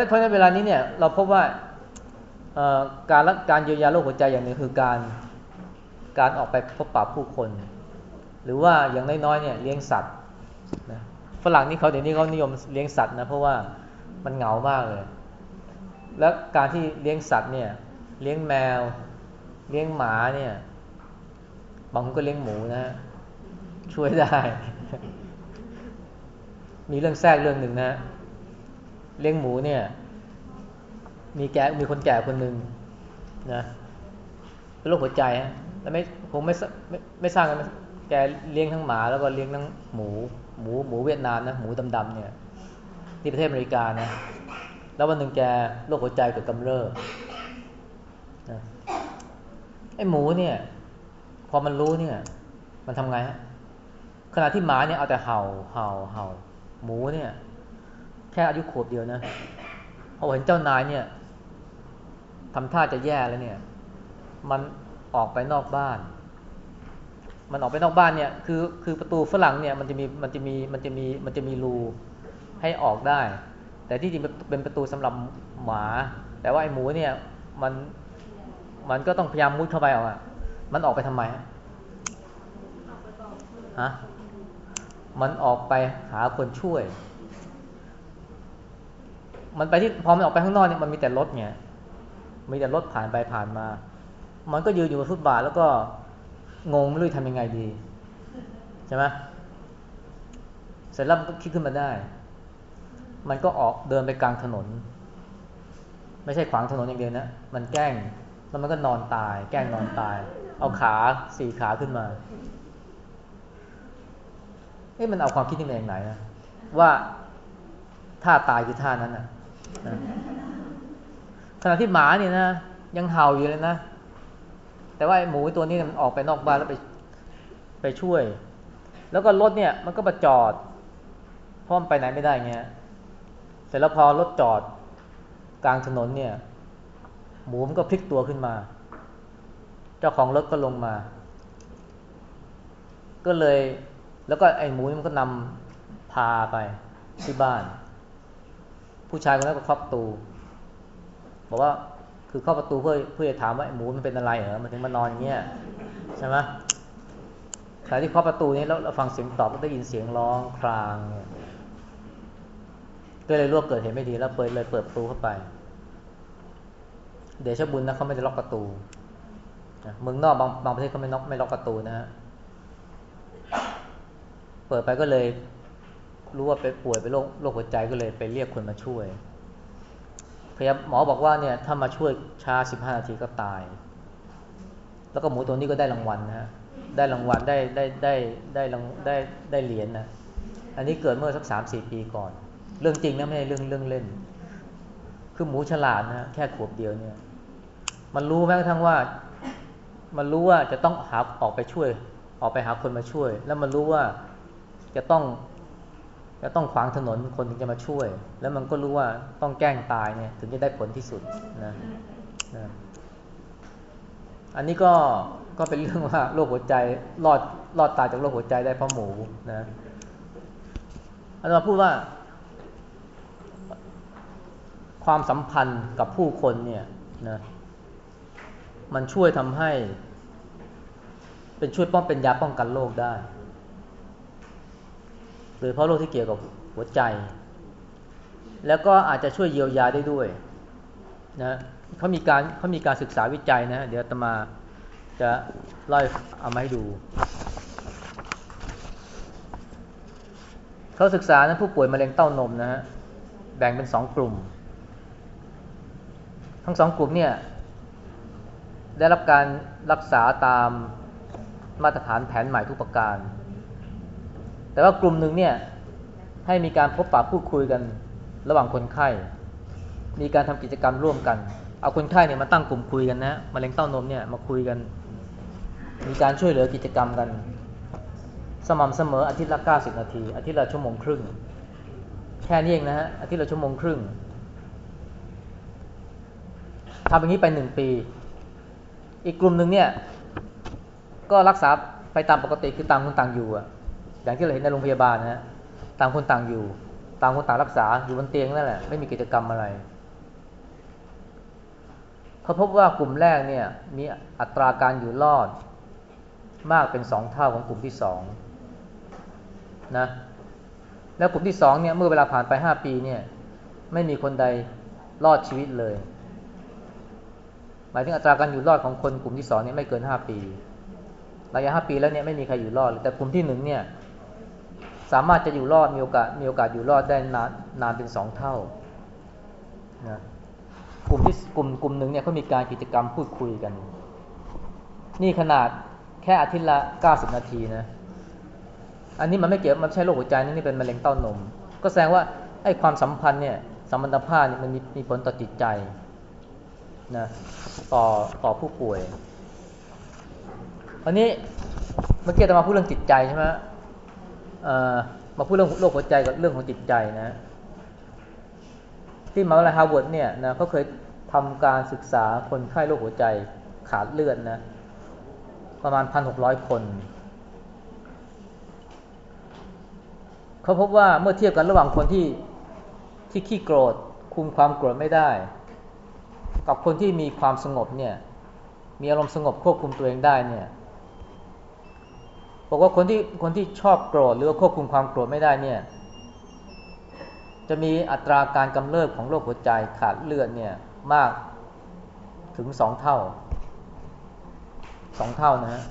เพราะฉะนั้นเวลานี้เนี่ยเราพบว่าการการเยียวยาโรคหัวใจอย่างหนึ่งคือการการออกไปพบปะผู้คน หรือว่าอย่างน้อยๆเนี่ยเลี้ยงสัตว์ นะฝรั่งนี่เขาเดี๋ยวนี้เขานิยมเลี้ยงสัตว์นะเพราะว่ามันเหงามากเลย แล้วการที่เลี้ยงสัตว์เนี่ย เลี้ยงแมว เลี้ยงหมาเนี่ยบางคนก็เลี้ยงหมูนะ ช่วยได้ มีเรื่องแทรกเรื่องหนึ่งนะ เลี้ยงหมูเนี่ย มีแก่มีคนแก่คนหนึ่งนะเป็นโรคหัวใจฮะแล้วไม่คงไม่ไม่ไม่สร้างกันแกเลี้ยงทั้งหมาแล้วก็เลี้ยงทั้งหมู หมูหมูเวียดนามนะหมูดำๆเนี่ยที่ประเทศอเมริกานะแล้ววันหนึ่งแกโรคหัวใจเกิดกำเริบนะไอ้หมูเนี่ย พอมันรู้เนี่ย มันทำไงฮะขณะที่หมาเนี่ยเอาแต่เห่าเห่าเห่า หมูเนี่ย แค่อายุขวบเดียวนะพอเห็นเจ้านายเนี่ยทำท่าจะแย่แล้วเนี่ย มันออกไปนอกบ้าน มันออกไปนอกบ้านเนี่ยคือคือประตูฝรั่งเนี่ยมันจะมีมันจะมีมันจะมีมันจะมีรูให้ออกได้ แต่ที่จริงเป็นประตูสำหรับหมา แต่ว่าไอ้หมูเนี่ยมันมันก็ต้องพยายามมุดเข้าไปเอาอะมันออกไปทำไมฮะมันออกไปหาคนช่วย มันไปที่พอมันออกไปข้างนอกเนี่ยมันมีแต่รถไงมีแต่รถผ่านไปผ่านมา มันก็ยืนอยู่บนฟุตบาทแล้วก็ งงไม่รู้ทำยังไงดีใช่ไหมเสร็จแล้วมันก็คิดขึ้นมาได้ มันก็ออกเดินไปกลางถนน ไม่ใช่ขวางถนนอย่างเดียวนะ มันแกล้งแล้วมันก็นอนตาย แกล้งนอนตาย เอาขาสี่ขาขึ้นมาเอ๊ะมันเอาความคิดที่มาจากไหนนะว่าท่าตายคือท่านั้นนะขณะที่หมาเนี่ยนะยังเห่าอยู่เลยนะ แต่ว่าหมูตัวนี้มันออกไปนอกบ้านแล้วไปไปช่วย แล้วก็รถเนี่ยมันก็มาจอดเพราะมันไปไหนไม่ได้เงี้ยเสร็จแล้วพอรถจอดกลางถนนเนี่ย หมูมันก็พลิกตัวขึ้นมา เจ้าของรถก็ลงมา ก็เลยแล้วก็ไอ้หมูมันก็นำพาไปที่บ้าน ผู้ชายคนนั้นก็ครอบตู บอกว่า คือเข้าประตูเพื่อเพื่อจะถามว่าหมูมันเป็นอะไรเหรอมันถึงมานอนอย่างเงี้ยใช่ไหมขณะที่เคาะประตูนี้แล้วเราฟังเสียงตอบก็ได้ยินเสียงร้องครางก็เลยรู้ว่าเกิดเหตุไม่ดีแล้วเปิดเลยเปิดประตูเข้าไป เดชบุญนะเขาไม่ได้ล็อกประตูเมืองนอกบางบางประเทศเขาไม่ล็อกไม่ล็อกประตูนะฮะเปิดไปก็เลยรู้ว่าไปป่วยเป็นโรคโรคหัวใจก็เลยไปเรียกคนมาช่วย พยาหมอบอกว่าเนี่ยถ้ามาช่วยช้าสิบห้านาทีก็ตาย แล้วก็หมูตัวนี้ก็ได้รางวัลนะฮะได้รางวัลได้ได้ได้ได้รางได้ได้เหรียญนนะอันนี้เกิดเมื่อสักสามสี่ปีก่อน เรื่องจริงนะไม่ใช่เรื่องเรื่องเล่น คือหมูฉลาดนะแค่ขวบเดียวเนี่ย มันรู้แม้กระทั่งว่า มันรู้ว่าจะต้องหาออกไปช่วย ออกไปหาคนมาช่วย แล้วมันรู้ว่าจะต้อง จะต้องขวางถนนคนถึงจะมาช่วย แล้วมันก็รู้ว่าต้องแกล้งตายเนี่ยถึงจะได้ผลที่สุดนะนะอันนี้ก็ก็เป็นเรื่องว่าโรคหัวใจรอดรอดตายจากโรคหัวใจได้เพราะหมูนะอาจารย์พูดว่า ความสัมพันธ์กับผู้คนเนี่ยนะมันช่วยทำให้ เป็นช่วยป้องเป็นยาป้องกันโรคได้ ดยเพราะโรคที่เกี่ยวกับหัวใจ แล้วก็อาจจะช่วยเยียวยาได้ด้วยนะเขามีการเขามีการศึกษาวิจัยนะ เดี๋ยวตมาจะเล่าเอามาให้ดู เขาศึกษานะผู้ป่วยมะเร็งเต้านมนะฮะแบ่งเป็นสองกลุ่ม ทั้งสองกลุ่มเนี่ย ได้รับการรักษาตามมาตรฐานแผนใหม่ทุกประการ แต่ว่ากลุ่มหนึ่งเนี่ยให้มีการพบปะพูดคุยกันระหว่างคนไข้ มีการทำกิจกรรมร่วมกัน เอาคนไข้เนี่ยมาตั้งกลุ่มคุยกันนะมะเร็งเต้านมเนี่ยมาคุยกัน มีการช่วยเหลือกิจกรรมกัน สม่ำเสมออาทิตย์ละ 90 นาที อาทิตย์ละชั่วโมงครึ่ง แค่นี้เองนะฮะ อาทิตย์ละชั่วโมงครึ่งทำอย่างนี้ไปหนึ่งปี อีกกลุ่มหนึ่งเนี่ยก็รักษาไปตามปกติคือต่างคนต่างอยู่อะ อย่างที่เราเห็นในโรงพยาบาลนะต่างคนต่างอยู่ ต่างคนต่างรักษาอยู่บนเตียงนั่นแหละไม่มีกิจกรรมอะไรเขาพบว่ากลุ่มแรกเนี่ยมีอัตราการอยู่รอดมากเป็นสองเท่าของกลุ่มที่สองนะแล้วกลุ่มที่สองเนี่ยเมื่อเวลาผ่านไปห้าปีเนี่ยไม่มีคนใดรอดชีวิตเลย หมายถึงอัตราการอยู่รอดของคนกลุ่มที่สองเนี่ยไม่เกินห้าปีระยะห้าปีแล้วเนี่ยไม่มีใครอยู่รอดแต่กลุ่มที่หนึ่งเนี่ย สามารถจะอยู่รอดมีโอกาสมีโอกาสอยู่รอดได้นานนานเป็นสองเท่านะกลุ่มที่กลุ่มกลุ่มหนึ่งเนี่ยเขามีการกิจกรรมพูดคุยกัน นี่ขนาดแค่อาทิตย์ละเก้าสิบนาทีนะอันนี้มันไม่เกี่ยวมันใช่โรคหัวใจนี่เป็นมะเร็งเต้านม ก็แสดงว่าไอ้ความสัมพันธ์เนี่ยสัมพันธภาพเนี่ยมันมีมีผลต่อจิตใจนะต่อต่อผู้ป่วยวันนี้เมื่อกี้จะมาพูดเรื่องจิตใจใช่ไหม มาพูดเรื่องโรคหัวใจกับเรื่องของจิตใจนะ ที่มหาวิทยาลัยฮาร์วาร์ดเนี่ยนะเขาเคยทำการศึกษาคนไข้โรคหัวใจขาดเลือดนะ ประมาณพันหกร้อยคนเขาพบว่าเมื่อเทียบกันระหว่างคนที่ที่ขี้โกรธคุมความโกรธไม่ได้ กับคนที่มีความสงบเนี่ยมีอารมณ์สงบควบคุมตัวเองได้เนี่ย บอกว่าคนที่คนที่ชอบโกรธหรือว่าควบคุมความโกรธไม่ได้เนี่ย จะมีอัตราการกำเริบของโรคหัวใจขาดเลือดเนี่ยมากถึงสองเท่าสองเท่านะฮะ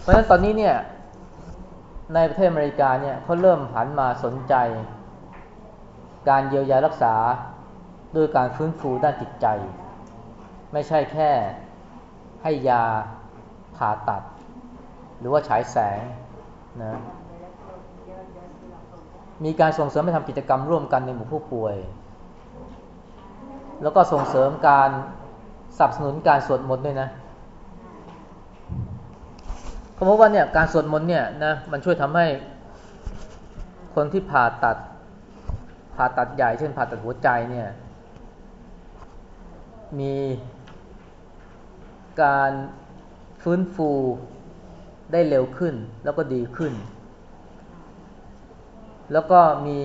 เพราะฉะนั้นตอนนี้เนี่ยในประเทศอเมริกาเนี่ยเขาเริ่มหันมาสนใจ การเยียวยารักษาด้วยการฟื้นฟูด้านจิตใจ ไม่ใช่แค่ให้ยาผ่าตัด หรือว่าฉายแสงนะมีการส่งเสริมให้ทำกิจกรรมร่วมกันในหมู่ผู้ป่วย แล้วก็ส่งเสริมการสนับสนุนการสวดมนต์ด้วยนะเพราะว่าเนี่ยการสวดมนต์เนี่ยนะมันช่วยทำให้คนที่ผ่าตัดผ่าตัดใหญ่เช่นผ่าตัดหัวใจเนี่ยมี การฟื้นฟูได้เร็วขึ้นแล้วก็ดีขึ้น แล้วก็มี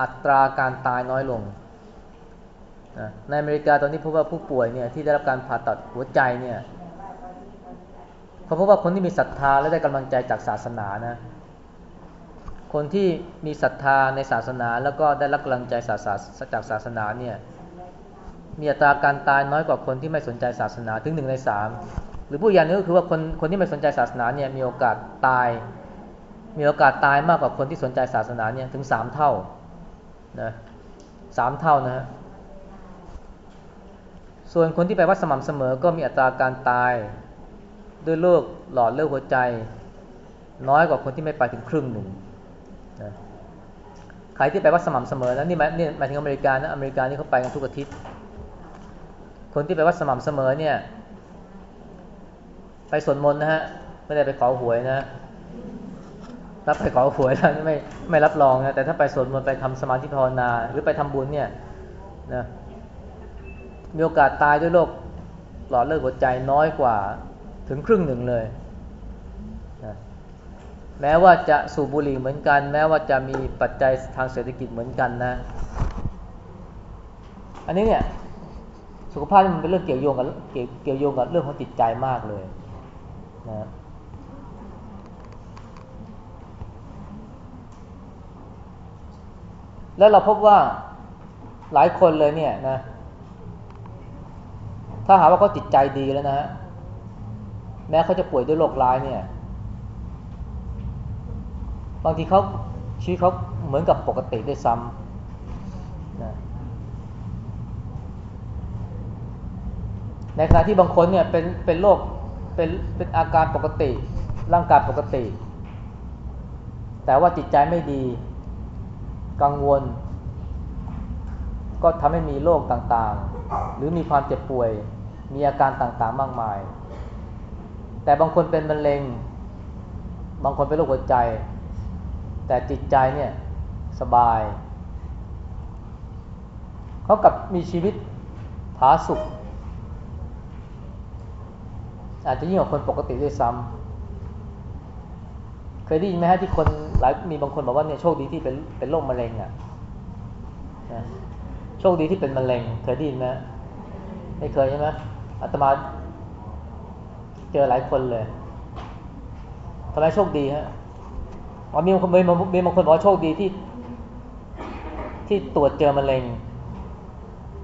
อัตราการตายน้อยลง ในอเมริกาตอนนี้พบว่าผู้ป่วยเนี่ยที่ได้รับการผ่าตัดหัวใจเนี่ยเขาพบว่าคนที่มีศรัทธาและได้กำลังใจจากศาสนานะ คนที่มีศรัทธาในศาสนาแล้วก็ได้รับกำลังใจจากศาสนาเนี่ย มีอัตราการตายน้อยกว่าคนที่ไม่สนใจศาสนาถึงหนึ่งในสามหรือผู้อย่างนึงก็คือว่าคนคนที่ไม่สนใจศาสนาเนี่ยมีโอกาสตาย มีโอกาสตายมากกว่าคนที่สนใจศาสนาเนี่ยถึงสามเท่านะสามเท่านะฮะส่วนคนที่ไปวัดสม่ำเสมอก็มีอัตราการตาย ด้วยโรคหลอดเลือดหัวใจ น้อยกว่าคนที่ไม่ไปถึงครึ่งหนึ่งนะใครที่ไปวัดสม่ำเสมอนะนี่หมายนี่หมายถึงอเมริกานะอเมริกานี่เขาไปกันทุกอาทิตย์ คนที่ไปวัดสม่ำเสมอเนี่ย ไปสวดมนต์นะฮะ ไม่ได้ไปขอหวยนะรับไปขอหวยแล้วไม่ไม่รับรองนะแต่ถ้าไปสวดมนต์ไปทำสมาธิภาวนา หรือไปทำบุญเนี่ยนะมีโอกาสตายด้วยโรคหลอดเลือดหัวใจน้อยกว่าถึงครึ่งหนึ่งเลยนะแม้ว่าจะสูบบุหรี่เหมือนกัน แม้ว่าจะมีปัจจัยทางเศรษฐกิจเหมือนกันนะ อันนี้เนี่ย สุขภาพมันเป็นเรื่องเกี่ยวโยงกับเกี่ยวเกี่ยวโยงกับเรื่องของจิตใจมากเลยนะแล้วเราพบว่าหลายคนเลยเนี่ยนะ ถ้าหาว่าเขาจิตใจดีแล้วนะฮะแม้เขาจะป่วยด้วยโรคร้ายเนี่ย บางทีเขาชีวิตเขาเหมือนกับปกติด้วยซ้ำนะ ในขณะที่บางคนเนี่ยเป็นเป็นโรคเป็นเป็นอาการปกติ ร่างกายปกติ แต่ว่าจิตใจไม่ดี กังวล ก็ทำให้มีโรคต่างๆ หรือมีความเจ็บป่วย มีอาการต่างๆ มากมาย แต่บางคนเป็นมะเร็ง บางคนเป็นโรคหัวใจ แต่จิตใจเนี่ยสบาย เขากับมีชีวิตผาสุข อาจจะยิ่งกว่าคนปกติด้วยซ้ำเคยได้ยินไหมฮะที่คนหลายมีบางคนบอกว่าเนี่ยโชคดีที่เป็นเป็นโรคมะเร็งอะนะโชคดีที่เป็นมะเร็ง เคยได้ยินไหมไม่เคยใช่ไหมอาตมาเจอหลายคนเลยทำไมโชคดีฮะมีบางคนมีบางคนบอกว่าโชคดีที่ ที่ตรวจเจอมะเร็ง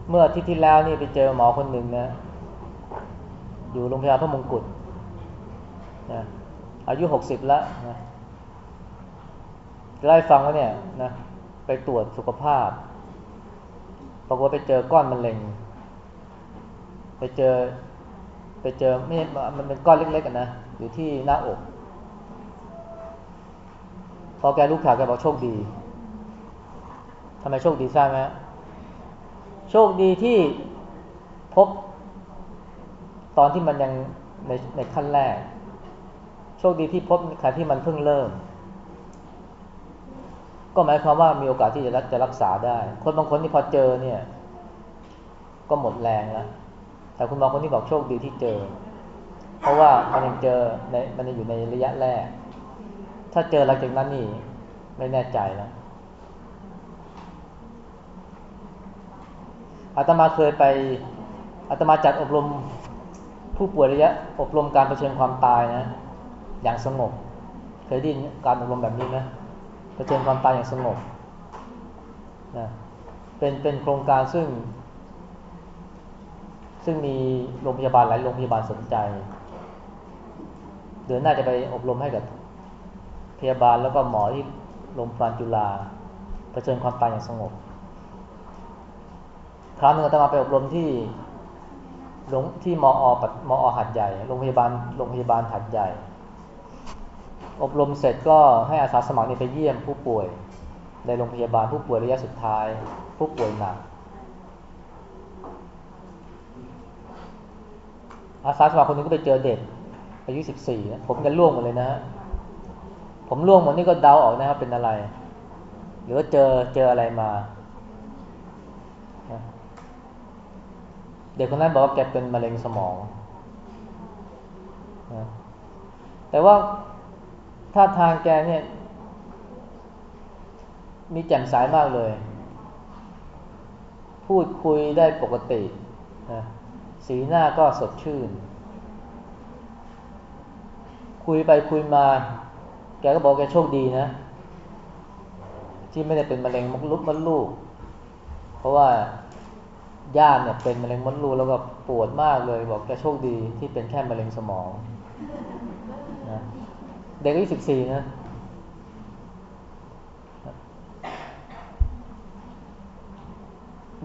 เมื่ออาที่ที่แล้วนี่ไปเจอหมอคนหนึ่งนะ อยู่โรงพยาบาลพระมงกุฎนะอายุหกสิบแล้วนะไล่ฟังว่าเนี่ยนะไปตรวจสุขภาพปรากฏไปเจอก้อนมะเร็ง ไปเจอ ไปเจอไม่มันเป็นก้อนเล็กๆกันนะอยู่ที่หน้าอก พอแกรู้ข่าวแกบอกโชคดีทำไมโชคดีทราบไหมโชคดีที่พบ ตอนที่มันยังในในขั้นแรก โชคดีที่พบขณะที่มันเพิ่งเริ่ม ก็หมายความว่ามีโอกาสที่จะรักจะรักษาได้ คนบางคนที่พอเจอเนี่ย ก็หมดแรงแล้วแต่คุณบางคนที่บอกโชคดีที่เจอ เพราะว่ามันยังเจอในมันยังอยู่ในระยะแรก ถ้าเจอหลังจากนั้นนี่ไม่แน่ใจแล้วอาตมาเคยไปอาตมาจัดอบรม ผู้ป่วยระยะอบรมการเผชิญความตายนะ อย่างสงบ เคยได้ยินการอบรมแบบนี้ไหมเผชิญความตายอย่างสงบนะเป็นเป็นโครงการซึ่ง ซึ่งมีโรงพยาบาลหลายโรงพยาบาลสนใจ เดือนหน้าจะไปอบรมให้กับพยาบาลแล้วก็หมอที่โรงพยาบาลจุฬาเผชิญความตายอย่างสงบคราวนึงอาตมาไปอบรมที่ ลงที่มอปัมอหัดใหญ่โรงพยาบาลโรงพยาบาลหัดใหญ่ อบรมเสร็จก็ให้อาสาสมัครนี่ไปเยี่ยมผู้ป่วย ในโรงพยาบาลผู้ป่วยระยะสุดท้าย ผู้ป่วยหนักอาสาสมัครคนนึงก็ไปเจอเด็กอายุสิบสี่ผมกันล่วงหมดเลยนะฮะผมล่วงหมดนี่ก็เดาออกนะครับเป็นอะไร หรือว่าเจอเจออะไรมา เด็กคนนั้นบอกว่าแกเป็นมะเร็งสมองนะแต่ว่าท่าทางแกเนี่ย มีแจ่มใสมากเลย พูดคุยได้ปกตินะสีหน้าก็สดชื่น คุยไปคุยมา แกก็บอกแกโชคดีนะ ที่ไม่ได้เป็นมะเร็งมดลูกมดลูก เพราะว่า ญาติเนี่ยเป็นมะเร็งมดลูกแล้วก็ปวดมากเลย บอกแกโชคดีที่เป็นแค่มะเร็งสมองนะเด็กอายุสิบสี่นะ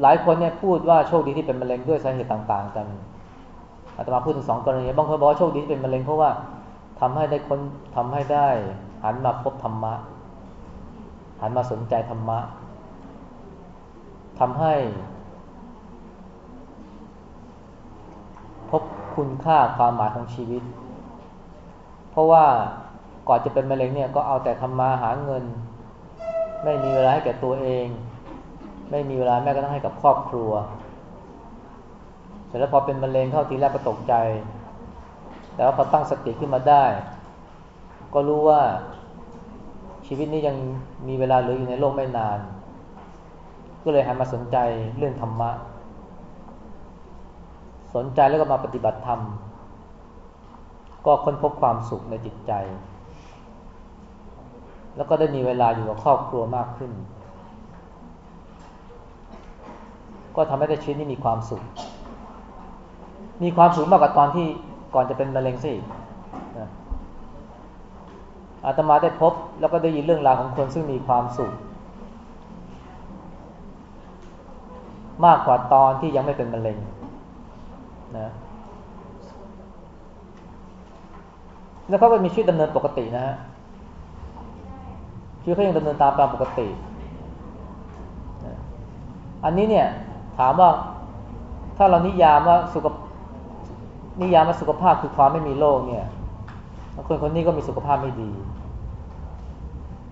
หลายคนเนี่ยพูดว่าโชคดีที่เป็นมะเร็งด้วยสาเหตุต่างๆกันอาตมาพูดถึงสองกรณีบางคนบอกว่าโชคดีที่เป็นมะเร็งเพราะว่าทำให้ได้คนทำให้ได้ หันมาพบธรรมะ หันมาสนใจธรรมะทำให้ พบคุณค่าความหมายของชีวิต เพราะว่าก่อนจะเป็นมะเร็งเนี่ยก็เอาแต่ทำมาหาเงิน ไม่มีเวลาให้แก่ตัวเอง ไม่มีเวลาแม้กระทั่งให้กับครอบครัว เสร็จแล้วพอเป็นมะเร็งเข้าทีแรกก็ตกใจ แต่ว่าพอตั้งสติขึ้นมาได้ ก็รู้ว่าชีวิตนี้ยังมีเวลาเหลืออยู่ในโลกไม่นาน ก็เลยหันมาสนใจเรื่องธรรมะ สนใจแล้วก็มาปฏิบัติธรรม ก็ค้นพบความสุขในจิตใจ แล้วก็ได้มีเวลาอยู่กับครอบครัวมากขึ้น ก็ทำให้ได้ชีวิตนี้มีความสุข มีความสุขมากกว่าตอนที่ก่อนจะเป็นมะเร็งสิอาตมาได้พบแล้วก็ได้ยินเรื่องราวของคนซึ่งมีความสุข มากกว่าตอนที่ยังไม่เป็นมะเร็ง นะแล้วเขาก็มีชีวิตดำเนินปกตินะฮะชีวิตเขายังดำเนินตามตามปกติอันนี้เนี่ยถามว่าถ้าเรานิยามว่าสุขนิยามว่าสุขภาพคือความไม่มีโรคเนี่ยคนคนนี้ก็มีสุขภาพไม่ดี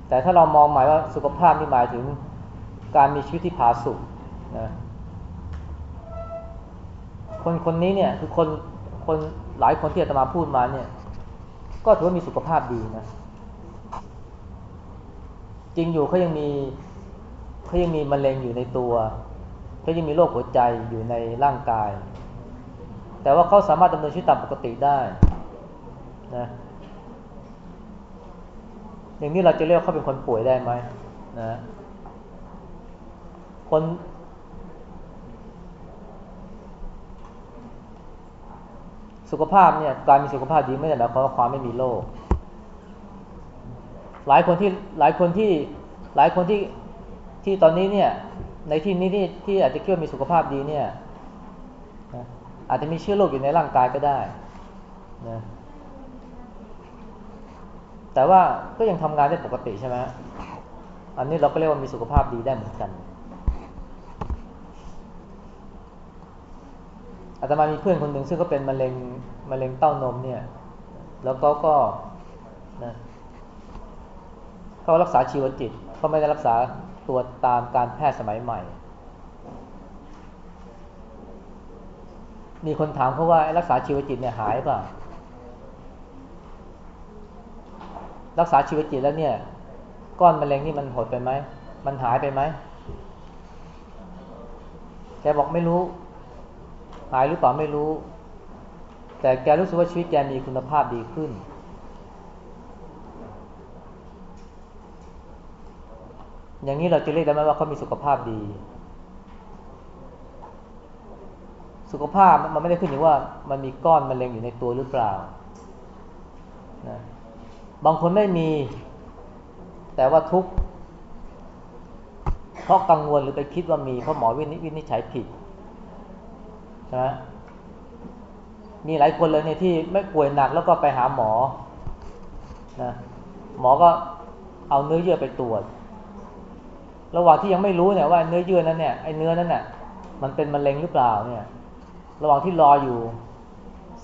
แต่ถ้าเรามองหมายว่าสุขภาพนี่หมายถึงการมีชีวิตที่ผาสุกนะ คนคนนี้เนี่ยคือคนคนหลายคนที่อาตมาพูดมาเนี่ย ก็ถือว่ามีสุขภาพดีนะ จริงอยู่เขายังมีเขายังมีมะเร็งอยู่ในตัวเขายังมีโรคหัวใจอยู่ในร่างกาย แต่ว่าเขาสามารถดำเนินชีวิตตามปกติได้นะอย่างนี้เราจะเรียกเขาเป็นคนป่วยได้ไหมนะคน สุขภาพเนี่ยการมีสุขภาพดีไม่ได้หมายความว่าความไม่มีโรคหลายคนที่หลายคนที่หลายคนที่ที่ตอนนี้เนี่ยในที่นี้ที่ที่อาจจะคิดว่ามีสุขภาพดีเนี่ยอาจจะมีเชื้อโรคอยู่ในร่างกายก็ได้นะแต่ว่าก็ยังทำงานได้ปกติใช่ไหมอันนี้เราก็เรียกว่ามีสุขภาพดีได้เหมือนกัน อาตมามีเพื่อนคนหนึ่งซึ่งก็เป็นมะเร็งมะเร็งเต้านมเนี่ย แล้วก็ก็นะเขารักษาชีวจิตเขาไม่ได้รักษาตัวตามการแพทย์สมัยใหม่ มีคนถามเขาว่ารักษาชีวจิตเนี่ยหายป่ะรักษาชีวจิตแล้วเนี่ย ก้อนมะเร็งนี่มันหดไปไหมมันหายไปไหมแกบอกไม่รู้ หายหรือเปล่าไม่รู้ แต่แกรู้สึกว่าชีวิตแกมีคุณภาพดีขึ้น อย่างนี้เราจะเรียกได้ไหมว่าเขามีสุขภาพดี สุขภาพมันไม่ได้ขึ้นอยู่ว่ามันมีก้อนมะเร็งอยู่ในตัวหรือเปล่านะบางคนไม่มี แต่ว่าทุกข์เพราะกังวลหรือไปคิดว่ามีเพราะหมอวินิจฉัยผิด ช่ไหมมีหลายคนเลยเนี่ยที่ไม่ป่วยหนักแล้วก็ไปหาหมอนะหมอก็เอาเนื้อเยื่อไปตรวจ ระหว่างที่ยังไม่รู้เนี่ยว่าเนื้อเยื่อนั้นเนี่ยไอ้เนื้อนั้นเนี่ยมันเป็นมะเร็งหรือเปล่าเนี่ย ระหว่างที่รออยู่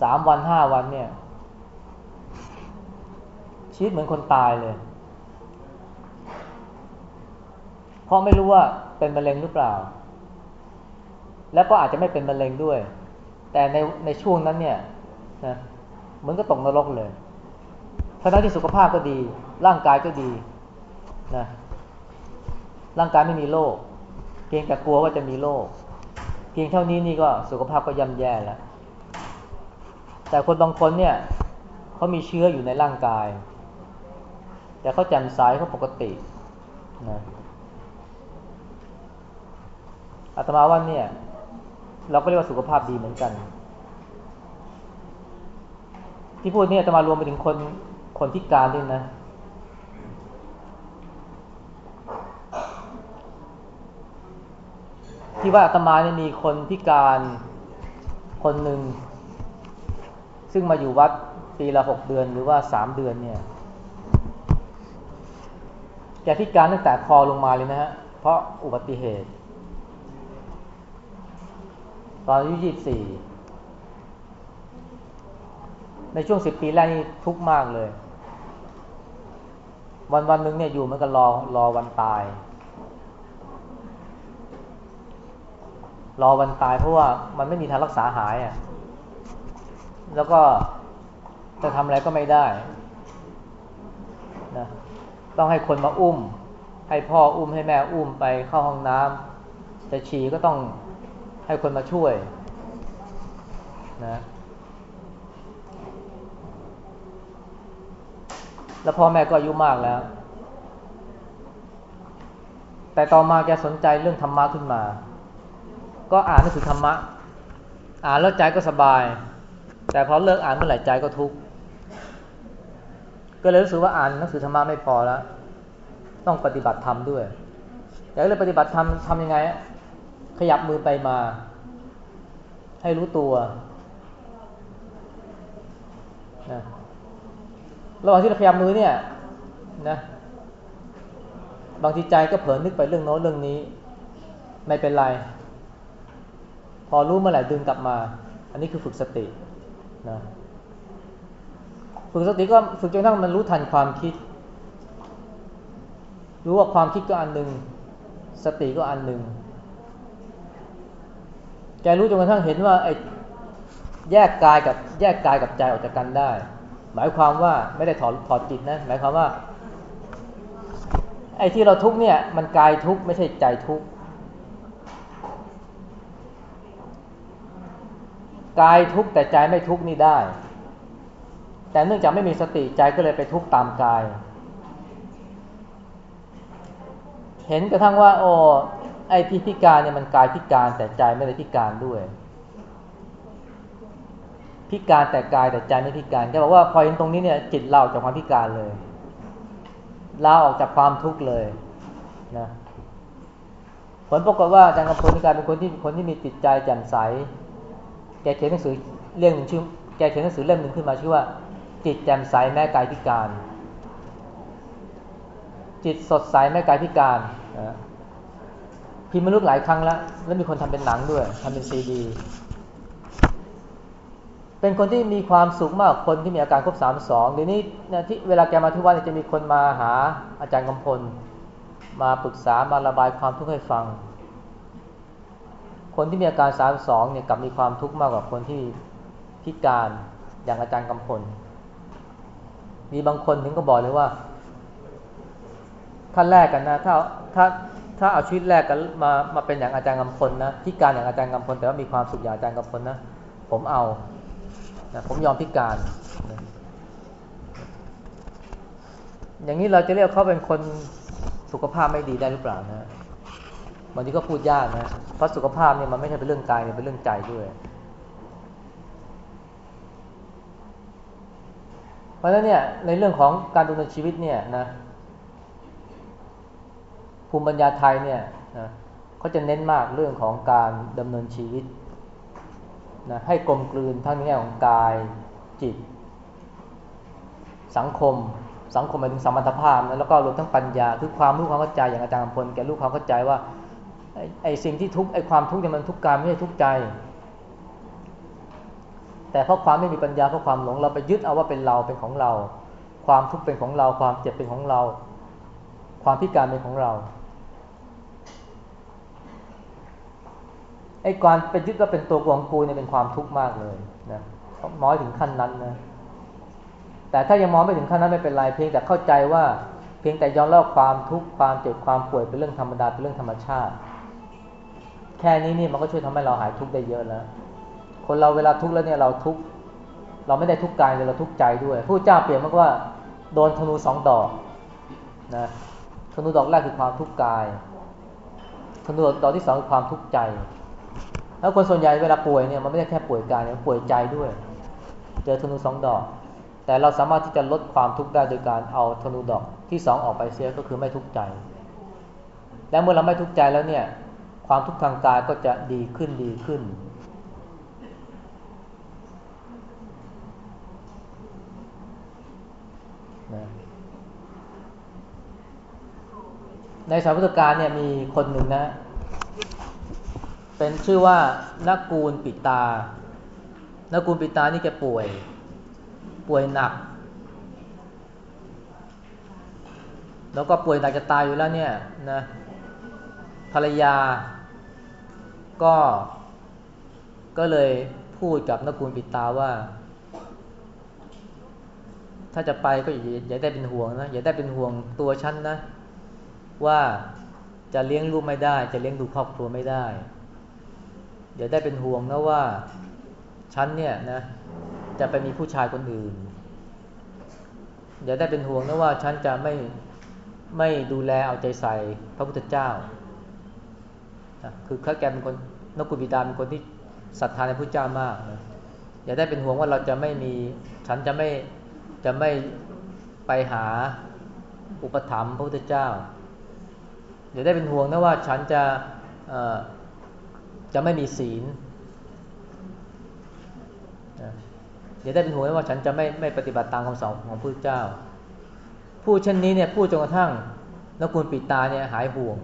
สามวันห้าวันเนี่ยชีวิตเหมือนคนตายเลย เพราะไม่รู้ว่าเป็นมะเร็งหรือเปล่า แล้วก็อาจจะไม่เป็นมะเร็งด้วย แต่ในในช่วงนั้นเนี่ยนะเหมือนก็ตกนรกเลยทั้งที่สุขภาพก็ดี ร่างกายก็ดีนะร่างกายไม่มีโรคเพียงแต่กลัวว่าจะมีโรคเพียงเท่านี้นี่ก็สุขภาพก็ย่ำแย่แล้ว แต่คนบางคนเนี่ยเขามีเชื้ออยู่ในร่างกาย แต่เขาแจ่มใสเขาปกตินะอาตมาว่าเนี่ย เราก็เรียกว่าสุขภาพดีเหมือนกัน ที่พูดเนี่ยจะมารวมไปถึงคนคนพิการด้วยนะ ที่ว่าอาตมาเนี่ยมีคนพิการคนหนึ่ง ซึ่งมาอยู่วัดปีละหกเดือนหรือว่าสามเดือนเนี่ยแกพิการตั้งแต่คอลงมาเลยนะฮะ เพราะอุบัติเหตุ ตอนอายุยี่สี่ในช่วงสิบปีแรกนี่ทุกข์มากเลย วันวันหนึ่งเนี่ยอยู่มันก็รอรอวันตาย รอวันตายเพราะว่ามันไม่มีทางรักษาหายอะ แล้วก็จะทำอะไรก็ไม่ได้นะต้องให้คนมาอุ้ม ให้พ่ออุ้มให้แม่อุ้มไปเข้าห้องน้ำจะฉี่ก็ต้อง ให้คนมาช่วยนะแล้วพ่อแม่ก็อายุมากแล้ว แต่ต่อมาแกสนใจเรื่องธรรมะขึ้นมา ก็อ่านหนังสือธรรมะ อ่านแล้วใจก็สบาย แต่พอเลิกอ่านเมื่อไหร่ใจก็ทุกข์ ก็เลยรู้สึกว่าอ่านหนังสือธรรมะไม่พอแล้ว ต้องปฏิบัติธรรมด้วย แต่เลยปฏิบัติธรรมทำยังไง ขยับมือไปมา ให้รู้ตัวนะระหว่างที่เราขยับมือเนี่ยนะบางทีใจก็เผลอนึกไปเรื่องโน้นเรื่องนี้ ไม่เป็นไร พอรู้เมื่อไหร่ดึงกลับมา อันนี้คือฝึกสตินะฝึกสติก็ฝึกจนกระทั่งมันรู้ทันความคิด รู้ว่าความคิดก็อันหนึ่งสติก็อันหนึ่ง แกรู้จนกระทั่งเห็นว่าไอ้แยกกายกับแยกกายกับใจออกจากกันได้ หมายความว่าไม่ได้ถอดถอดจิตนะ หมายความว่า ไอ้ที่เราทุกเนี่ย มันกายทุกไม่ใช่ใจทุกกายทุกแต่ใจไม่ทุกนี่ได้ แต่เนื่องจากไม่มีสติใจก็เลยไปทุกตามกาย เห็นกระทั่งว่า โอ้ ไอ้ที่พิการเนี่ยมันกายพิการแต่ใจไม่ได้พิการด้วย พิการแต่กายแต่ใจไม่พิการแกบอกว่าพอเห็นตรงนี้เนี่ย จิตเราจากความพิการเลยลาออกจากความทุกข์เลยนะผลปรากฏว่าอาจารย์กำพลนี่กลายเป็นคนที่คนที่มีจิตใจแจ่มใส แกเขียนหนังสือเรื่องหนึ่งชื่อแกเขียนหนังสือเล่มหนึ่งขึ้นมาชื่อว่า จิตแจ่มใสแม้กายพิการ จิตสดใสแม้กายพิการ พิมพ์มาลุกหลายครั้งแล้ว แล้วมีคนทำเป็นหนังด้วยทำเป็นซีดี เป็นคนที่มีความสุขมากคนที่มีอาการครบสามสองเดี๋ยวนี้ที่เวลาแกมาที่วัดจะมีคนมาหาอาจารย์กำพล มาปรึกษามาระบายความทุกข์ให้ฟัง คนที่มีอาการสามสองเนี่ยกลับมีความทุกข์มากกว่าคนที่พิการอย่างอาจารย์กำพล มีบางคนถึงก็บอกเลยว่าถ้าแลกกันนะถ้าถ้า ถ้าเอาชีวิตแรกกันมามาเป็นอย่างอาจารย์กำพลนะพิการอย่างอาจารย์กำพลแต่ว่ามีความสุขอย่างอาจารย์กำพลนะผมเอานะผมยอมพิการนะอย่างนี้เราจะเรียกเขาเป็นคนสุขภาพไม่ดีได้หรือเปล่านะบางทีก็พูดยากนะ เพราะสุขภาพเนี่ยมันไม่ใช่เป็นเรื่องกายเป็นเรื่องใจด้วย เพราะฉะนั้นเนี่ยในเรื่องของการดำเนินชีวิตเนี่ยนะ ภูมิปัญญาไทยเนี่ยนะเขาจะเน้นมากเรื่องของการดำเนินชีวิตนะให้กลมกลืนทั้งในแง่ของกายจิต สังคม สังคมหมายถึงสมรรถภาพนะแล้วก็รวมทั้งปัญญาคือความรู้ความเข้าใจอย่างอาจารย์พลแกรู้ความเข้าใจว่าไอ้ไอสิ่งที่ทุกไอ้ความทุกข์เนี่ยมันทุกกายไม่ใช่ทุกใจ แต่เพราะความไม่มีปัญญาเพราะความหลงเราไปยึดเอาว่าเป็นเราเป็นของเรา ความทุกข์เป็นของเรา ความเจ็บเป็นของเรา ความพิการเป็นของเรา ไอ้การเป็นยึดว่าเป็นตัวของกูเนี่ยเป็นความทุกข์มากเลยนะมองถึงขั้นนั้นนะแต่ถ้ายังมองไม่ถึงขั้นนั้นไม่เป็นไรเพียงแต่เข้าใจว่าเพียงแต่ยอมรับความทุกข์ความเจ็บความป่วยเป็นเรื่องธรรมดาเป็นเรื่องธรรมชาติ แค่นี้นี่มันก็ช่วยทำให้เราหายทุกข์ได้เยอะแล้ว คนเราเวลาทุกข์แล้วเนี่ยเราทุกข์เราไม่ได้ทุกข์กายเลยเราทุกข์ใจด้วยผู้เจ้าเปรียบมันก็ว่าโดนธนูสองดอกนะธนูดอกแรกคือความทุกข์กายธนูดอกที่สองคือความทุกข์ใจ แล้วคนส่วนใหญ่เวลาป่วยเนี่ยมันไม่ได้แค่ป่วยกายเนี่ยป่วยใจด้วย เจอธนูสองดอก แต่เราสามารถที่จะลดความทุกข์ได้โดยการเอาธนูดอกที่สองออกไปเสียก็คือไม่ทุกข์ใจ และเมื่อเราไม่ทุกข์ใจแล้วเนี่ย ความทุกข์ทางกายก็จะดีขึ้นดีขึ้น ในสายพุทธการเนี่ยมีคนหนึ่งนะ เป็นชื่อว่านักกูลปิตา นักกูลปิตานี่แกป่วย ป่วยหนัก แล้วก็ป่วยหนักจะตายอยู่แล้วเนี่ยนะภรรยา ก็ก็เลยพูดกับนักกูลปิตาว่า ถ้าจะไปก็อย่าได้เป็นห่วงนะอย่าได้เป็นห่วงตัวฉันนะ ว่าจะเลี้ยงลูกไม่ได้ จะเลี้ยงดูครอบครัวไม่ได้ อย่าได้เป็นห่วงนะว่าฉันเนี่ยนะจะไปมีผู้ชายคนอื่น อย่าได้เป็นห่วงนะว่าฉันจะไม่ไม่ดูแลเอาใจใส่พระพุทธเจ้า คือข้าแกเป็นคนนกุบิดาเป็นคนที่ศรัทธาในพระเจ้ามากนะอย่าได้เป็นห่วงว่าเราจะไม่มีฉันจะไม่จะไม่ไปหาอุปถัมภ์พระพุทธเจ้า อย่าได้เป็นห่วงนะว่าฉันจะ จะไม่มีศีลอย่าได้เป็นห่วงว่าฉันจะไม่ไม่ปฏิบัติตามคำสอนของพระเจ้า ผู้เช่นนี้เนี่ยพูดจนกระทั่งนกุลปิตาเนี่ยหายห่วง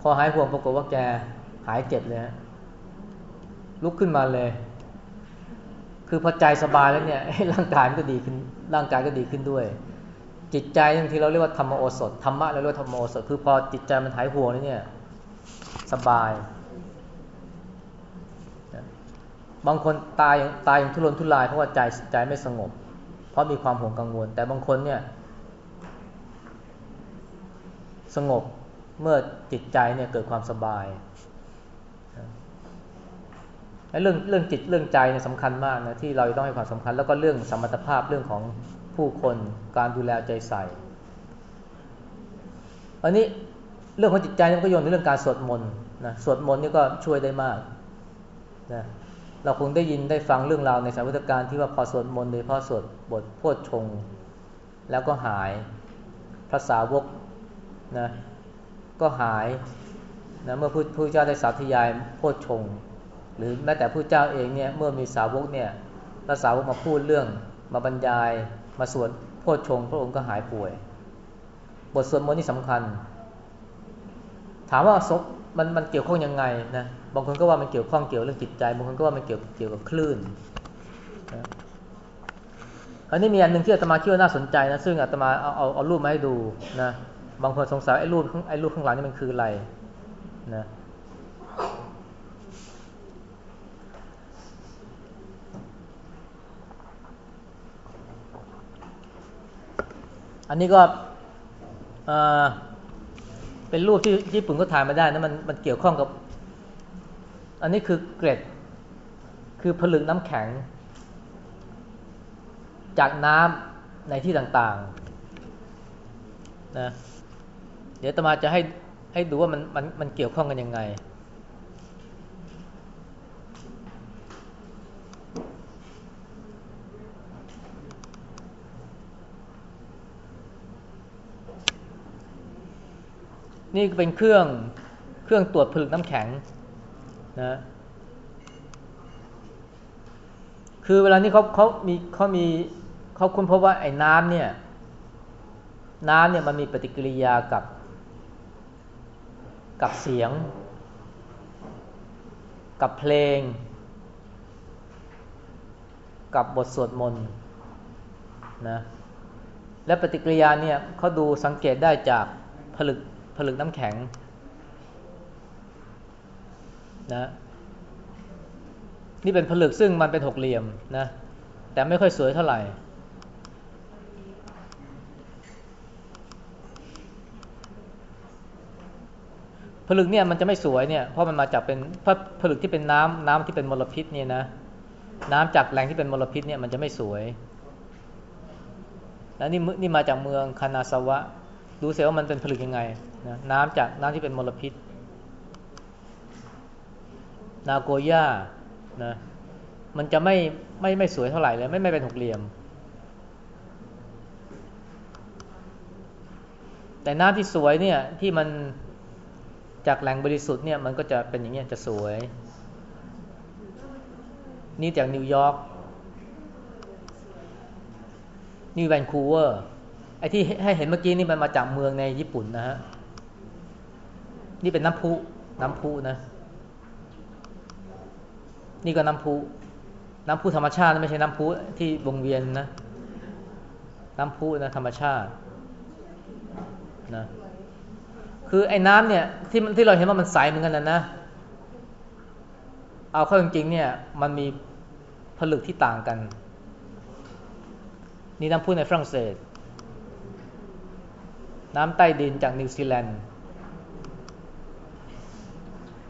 พอหายห่วงปรากฏว่าแกหายเจ็บเลยลุกขึ้นมาเลย คือพอใจสบายแล้วเนี่ยร่างกายก็ดีขึ้นร่างกายก็ดีขึ้นด้วย จิตใจบางทีเราเรียกว่าธรรมโอสถธรรมะเราเรียกว่าธรรมโอสถคือพอจิตใจมันหายห่วงเนี่ยสบาย บางคนตายตายอย่างทุรนทุรายเพราะว่าใจใจไม่สงบ เพราะมีความห่วงกังวล แต่บางคนเนี่ย สงบเมื่อจิตใจเนี่ยเกิดความสบายเรื่องเรื่องจิตเรื่องใจเนี่ยสำคัญมากนะที่เราต้องให้ความสำคัญ แล้วก็เรื่องสมรรถภาพเรื่องของผู้คนการดูแลใจใส่อันนี้เรื่องของจิตใจมันก็โยนในเรื่องการสวดมนต์นะสวดมนต์นี่ก็ช่วยได้มากนะ เราคงได้ยินได้ฟังเรื่องราวในสายวิทการที่ว่าพอสวดมนต์โดยพอสวดบทโพชฌงแล้วก็หายพระสาวกนะก็หายนะเมื่อผู้เจ้าได้สาธยายโพชฌงหรือแม้แต่ผู้เจ้าเองเนี่ยเมื่อมีสาวกเนี่ยพระสาวกมาพูดเรื่องมาบรรยายมาสวดโพชฌงพระองค์ก็หายป่วย บทสวดมนต์นี่สำคัญ ถามว่าศพมันมันเกี่ยวข้องยังไงนะ บางคนก็ว่ามันเกี่ยวข้องเกี่ยวเรื่องจิตใจ บางคนก็ว่ามันเกี่ยวเกี่ยวกับคลื่นนะอันนี้มีอันหนึ่งที่อาตมาคิดว่าน่าสนใจนะ ซึ่งอาตมาเอาเอาเอารูปมาให้ดูนะ บางคนสงสัยไอ้รูปไอ้รูปข้างหลังนี่มันคืออะไรนะอันนี้ก็เป็นรูปที่ญี่ปุ่นก็ถ่ายมาได้นะมันมันเกี่ยวข้องกับ อันนี้คือเกร็ด คือผลึกน้ำแข็ง จากน้ำในที่ต่างๆนะเดี๋ยวตมาจะให้ให้ดูว่ามันมันมันเกี่ยวข้องกันยังไง นี่เป็นเครื่องเครื่องตรวจผลึกน้ำแข็ง นะคือเวลานี้เขาเขามีเขามีเขาค้นพบว่าไอ้น้ำเนี่ยน้ำเนี่ยมันมีปฏิกิริยากับ กับเสียง กับเพลง กับบทสวดมนต์นะและปฏิกิริยาเนี่ยเขาดูสังเกตได้จากผลึกผลึกน้ำแข็ง นะนี่เป็นผลึกซึ่งมันเป็นหกเหลี่ยมนะแต่ไม่ค่อยสวยเท่าไหร่ ผลึกเนี่ยมันจะไม่สวยเนี่ยเพราะมันมาจากเป็นผลึกที่เป็นน้ำน้ำที่เป็นมลพิษเนี่ยนะน้ำจากแหล่งที่เป็นมลพิษเนี่ยมันจะไม่สวย แล้วนี่นี่มาจากเมืองคานาสวะ ดูเสียว่ามันเป็นผลึกยังไงนะน้ำจากน้ำที่เป็นมลพิษ นาโกย่านะมันจะไม่ไม่ไม่สวยเท่าไหร่เลย ไม่ไม่เป็นหกเหลี่ยม แต่น้ำที่สวยเนี่ยที่มันจากแหล่งบริสุทธิ์เนี่ยมันก็จะเป็นอย่างนี้จะสวย นี่จากนิวยอร์กนี่แวนคูเวอร์ไอ้ที่ให้เห็นเมื่อกี้นี่มันมาจากเมืองในญี่ปุ่นนะฮะ นี่เป็นน้ำพุน้ำพุนะ นี่ก็น้ำพุน้ำพุธรรมชาติไม่ใช่น้ำพุที่วงเวียนนะ น้ำพุนะธรรมชาตินะคือไอ้น้ำเนี่ยที่ที่เราเห็นว่ามันใสเหมือนกันนะนะ เอาเข้าจริงๆเนี่ยมันมีผลึกที่ต่างกัน นี่น้ำพุในฝรั่งเศส น้ำใต้ดินจากนิวซีแลนด์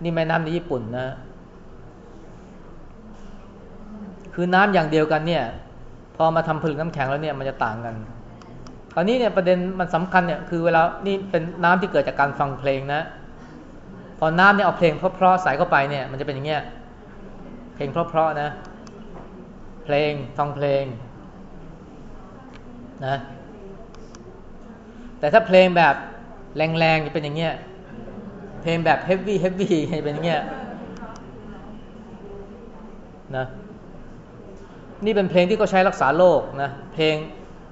นี่แม่น้ำในญี่ปุ่นนะ คือน้ำอย่างเดียวกันเนี่ย พอมาทำผลึกน้ำแข็งแล้วเนี่ยมันจะต่างกัน คราวนี้เนี่ยประเด็นมันสำคัญเนี่ยคือเวลานี่เป็นน้ำที่เกิดจากการฟังเพลงนะ พอน้ำเนี่ยเอาเพลงเพราะๆใส่เข้าไปเนี่ยมันจะเป็นอย่างเงี้ยเพลงเพราะๆนะ เพลงฟังเพลงนะแต่ถ้าเพลงแบบแรงๆจะเป็นอย่างเงี้ย เพลงแบบเฮฟวี่เฮฟวี่จะเป็นอย่างเงี้ยนะ นี่เป็นเพลงที่เขาใช้รักษาโรคนะเพลง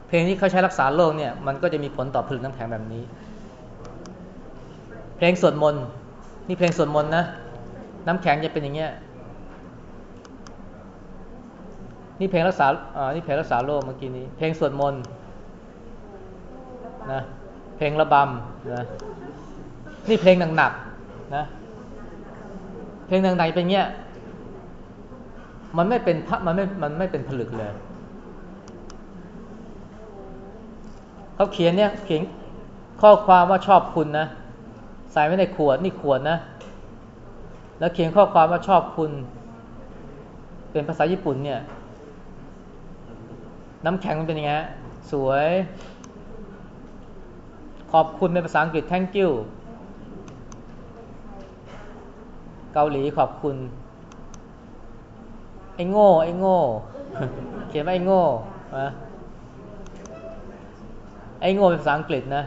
เพลงที่เขาใช้รักษาโรคเนี่ยมันก็จะมีผลต่อผลึกน้ำแข็งแบบนี้ เพลงสวดมนต์นี่เพลงสวดมนต์นะน้ำแข็งจะเป็นอย่างเงี้ยนี่เพลงรักษาอ่านี่เพลงรักษาโรคเมื่อกี้นี้ เพลงสวดมนต์นะเพลงระบำนะนี่เพลงหนักๆนะเพลงหนักๆเป็นเงี้ย มันไม่เป็นพระมันไม่มันไม่เป็นผลึกเลยเขาเขียนเนี่ยเขียนข้อความว่าชอบคุณนะใส่ไว้ในขวดนี่ขวดนะ แล้วเขียนข้อความว่าชอบคุณ เป็นภาษาญี่ปุ่นเนี่ย น้ำแข็งมันเป็นยังไงสวย ขอบคุณเป็นภาษาอังกฤษ thank you เกาหลีขอบคุณ ไอ้โง่ไอ้โง่ เขียนว่าไอ้โง่นะไอ้โง่เป็นภาษาอังกฤษนะ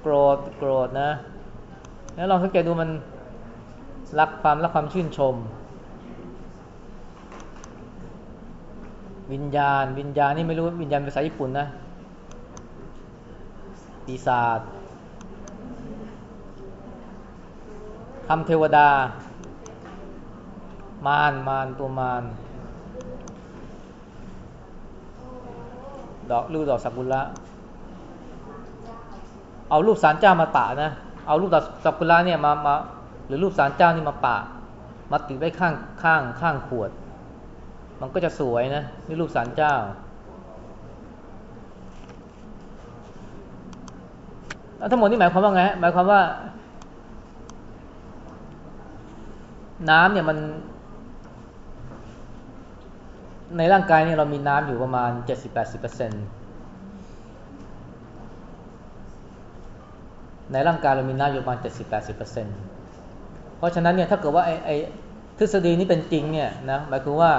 โกรธโกรธนะ แล้วลองสังเกตดูมันรักความรักความชื่นชม วิญญาณ วิญญาณนี่ไม่รู้วิญญาณภาษาญี่ปุ่นนะปีศาจคำเทวดา มารมารตัวมารดอกลูกดอกสักุระเอารูปสารเจ้ามาปะนะ เอารูปดอกสักุระเนี่ยมามาหรือรูปสารเจ้านี่มาปะ มาติดไว้ข้างข้างข้างขวด มันก็จะสวยนะนี่รูปสารเจ้าแล้วทั้งหมดนี่หมายความว่าไงหมายความว่า น้ำเนี่ยมัน ในร่างกายนี่เรามีน้ำอยู่ประมาณ 70-80%ในร่างกายเรามีน้ำอยู่ประมาณ 70-80%เพราะฉะนั้นเนี่ยถ้าเกิดว่าไอ้ไอทฤษฎีนี้เป็นจริงเนี่ยนะหมายความว่า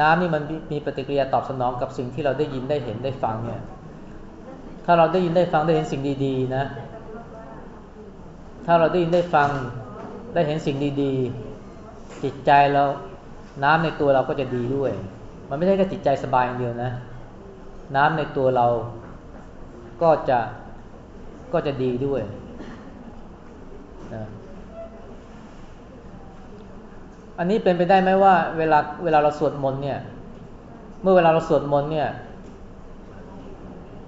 น้ำนี่มันมีปฏิกิริยาตอบสนองกับสิ่งที่เราได้ยินได้เห็นได้ฟังเนี่ยถ้าเราได้ยินได้ฟังได้เห็นสิ่งดีๆนะ ถ้าเราได้ยินได้ฟังได้เห็นสิ่งดีๆ จิตใจเราน้ำในตัวเราก็จะดีด้วย มันไม่ใช่แค่จิตใจสบายอย่างเดียวนะ น้ำในตัวเราก็จะก็จะดีด้วยนะอันนี้เป็นไปได้ไหมว่าเวลาเวลาเราสวดมนต์เนี่ย เมื่อเวลาเราสวดมนต์เนี่ย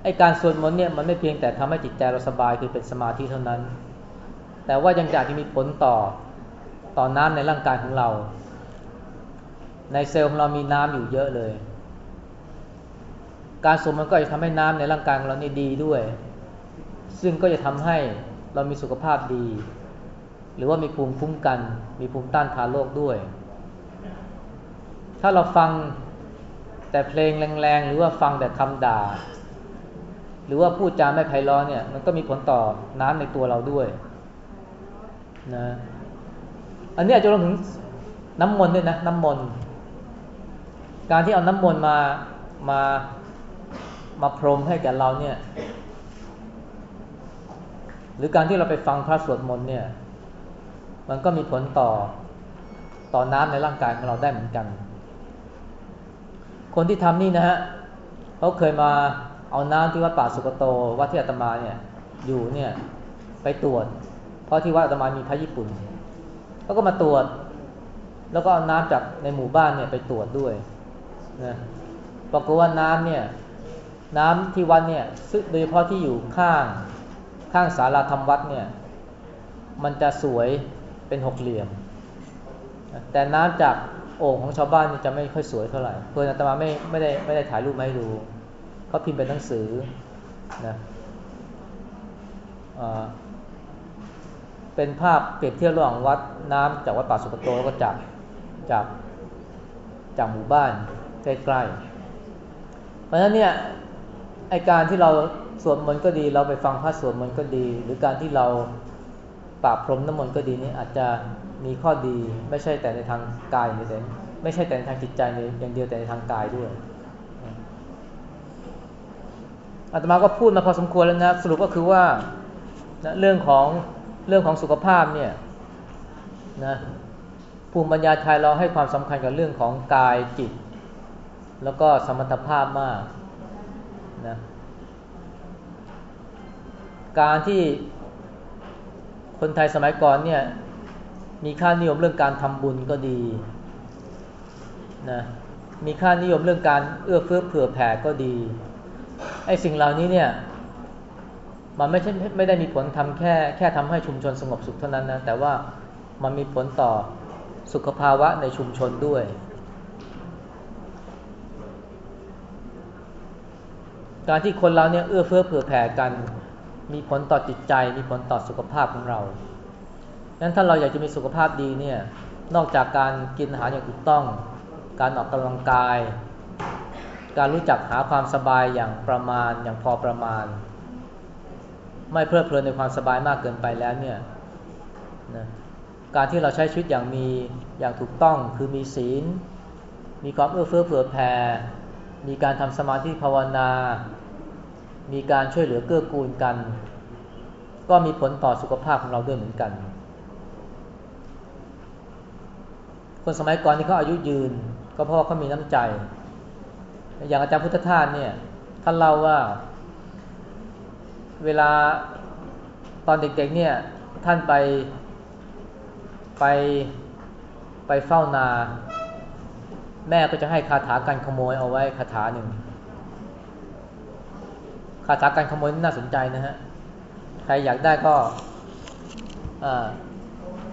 ไอการสวดมนต์เนี่ยมันไม่เพียงแต่ทำให้จิตใจเราสบายคือเป็นสมาธิเท่านั้น แต่ว่ายังจะมีผลต่อต่อน้ำในร่างกายของเรา ในเซลล์ของเรามีน้ำอยู่เยอะเลย การสวดมนก็จะทำให้น้ำในร่างกายของเรานี่ดีด้วย ซึ่งก็จะทำให้เรามีสุขภาพดี หรือว่ามีภูมิคุ้มกัน มีภูมิต้านทานโรคด้วย ถ้าเราฟังแต่เพลงแรงๆ หรือว่าฟังแต่คำด่า หรือว่าพูดจาไม่ไพเราะเนี่ยมันก็มีผลต่อน้ำในตัวเราด้วยนะอันนี้อาจจะรวมถึงน้ำมนต์ด้วยนะ น้ำมนต์ การที่เอาน้ำมนต์มามามาพรมให้แก่เราเนี่ย หรือการที่เราไปฟังพระสวดมนต์เนี่ย มันก็มีผลต่อต่อน้ำในร่างกายของเราได้เหมือนกัน คนที่ทำนี่นะฮะเขาเคยมาเอาน้ำที่วัดป่าสุกโตวัดที่อาตมาเนี่ยอยู่เนี่ยไปตรวจ เพราะที่วัดอาตมามีพระญี่ปุ่นเขาก็มาตรวจ แล้วก็เอาน้ำจากในหมู่บ้านเนี่ยไปตรวจด้วย นะปรากฏว่าน้ำเนี่ยน้ำที่วัดเนี่ยซึ้ดยเฉพาะที่อยู่ข้างข้างศาลาธรรมวัดเนี่ยมันจะสวยเป็นหกเหลี่ยม แต่น้ำจากโอ่งของชาวบ้านจะไม่ค่อยสวยเท่าไหร่เพื่อนอาตมาไม่ไม่ได้ไม่ได้ถ่ายรูปมาให้ดูเขาพิมพ์เป็นหนังสือนะเป็นภาพเปรียบเทียบระหว่างวัดน้ำจากวัดป่าสุกโตแล้วก็จากจากจากหมู่บ้าน ใกล้ๆ เพราะฉะนั้นเนี่ยไอการที่เราสวดมนต์ก็ดี เราไปฟังพระสวดมนต์ก็ดี หรือการที่เราปราบพรมน้ำมนต์ก็ดีนี่อาจจะมีข้อดีไม่ใช่แต่ในทางกายอย่างเดียวไม่ใช่แต่ในทางจิตใจอย่างเดียวแต่ในทางกายด้วยอาตมาก็พูดมาพอสมควรแล้วนะสรุปก็คือว่านะเรื่องของเรื่องของสุขภาพเนี่ยนะภูมิปัญญาไทยเราให้ความสำคัญกับเรื่องของกายจิต แล้วก็สมรรถภาพมากนะการที่คนไทยสมัยก่อนเนี่ยมีค่านิยมเรื่องการทำบุญก็ดีนะมีค่านิยมเรื่องการเอื้อเฟื้อเผื่อแผ่ก็ดีไอ้สิ่งเหล่านี้เนี่ยมันไม่ใช่ไม่ได้มีผลทำแค่แค่ทำให้ชุมชนสงบสุขเท่านั้นนะแต่ว่ามันมีผลต่อสุขภาวะในชุมชนด้วย การที่คนเราเนี่ยเอื้อเฟื้อเผื่อแผ่กัน มีผลต่อจิตใจ มีผลต่อสุขภาพของเรางั้นถ้าเราอยากจะมีสุขภาพดีเนี่ย นอกจากการกินอาหารอย่างถูกต้อง การออกกำลังกาย การรู้จักหาความสบายอย่างประมาณอย่างพอประมาณ ไม่เพลิดเพลินในความสบายมากเกินไปแล้วเนี่ยนะการที่เราใช้ชีวิตอย่างมีอย่างถูกต้องคือมีศีล มีความเอื้อเฟื้อเผื่อแผ่ มีการทำสมาธิภาวนา มีการช่วยเหลือเกื้อกูลกัน ก็มีผลต่อสุขภาพของเราด้วยเหมือนกัน คนสมัยก่อนที่เขาอายุยืน ก็เพราะเขามีน้ำใจ อย่างอาจารย์พุทธทาสเนี่ยท่านเล่าว่า เวลาตอนเด็กๆเนี่ยท่านไปไปไปเฝ้านา แม่ก็จะให้คาถาการขโมยเอาไว้คาถาหนึ่ง คาถาการขโมยน่าสนใจนะฮะ ใครอยากได้ก็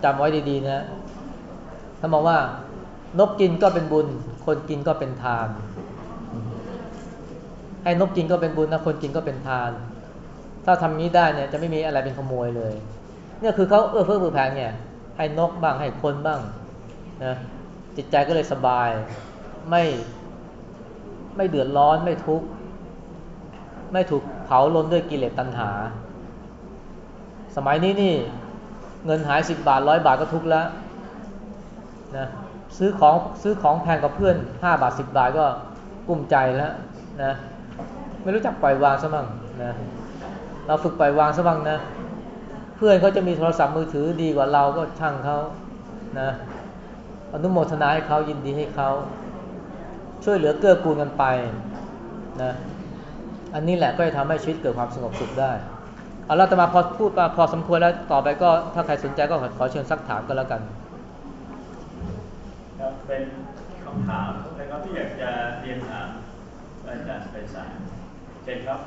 จำไว้ดีๆนะถ้าบอกว่านกกินก็เป็นบุญ คนกินก็เป็นทานให้นกกินก็เป็นบุญนะคนกินก็เป็นทาน ถ้าทำนี้ได้เนี่ยจะไม่มีอะไรเป็นขโมยเลย เนี่ยคือเขาเอื้อเฟื้อเผื่อแผ่เนี่ยให้นกบ้างให้คนบ้างนะจิตใจก็เลยสบาย ไม่ไม่เดือดร้อนไม่ทุกข์ ไม่ถูกเผาล้นด้วยกิเลสตัณหา สมัยนี้นี่เงินหายสิบบาทร้อยบาทก็ทุกข์แล้วนะซื้อของซื้อของแพงกับเพื่อนห้าบาทสิบบาทก็กุ้มใจแล้วนะไม่รู้จักปล่อยวางซะบ้างนะเราฝึกปล่อยวางซะบ้างนะเพื่อนเขาจะมีโทรศัพท์มือถือดีกว่าเราก็ช่างเขานะอนุโมทนาให้เขายินดีให้เขาช่วยเหลือเกื้อกูลกันไปนะ อันนี้แหละก็จะทำให้ชีวิตเกิดความสงบสุขได้เอาเราจะมาพอพูดมาพอสมควรแล้วต่อไปก็ถ้าใครสนใจก็ขอเชิญซักถามก็แล้วกันครับเป็นคำถามนะครับที่อยากจะเรียนถามอาจารย์ไปสารเช่นครับ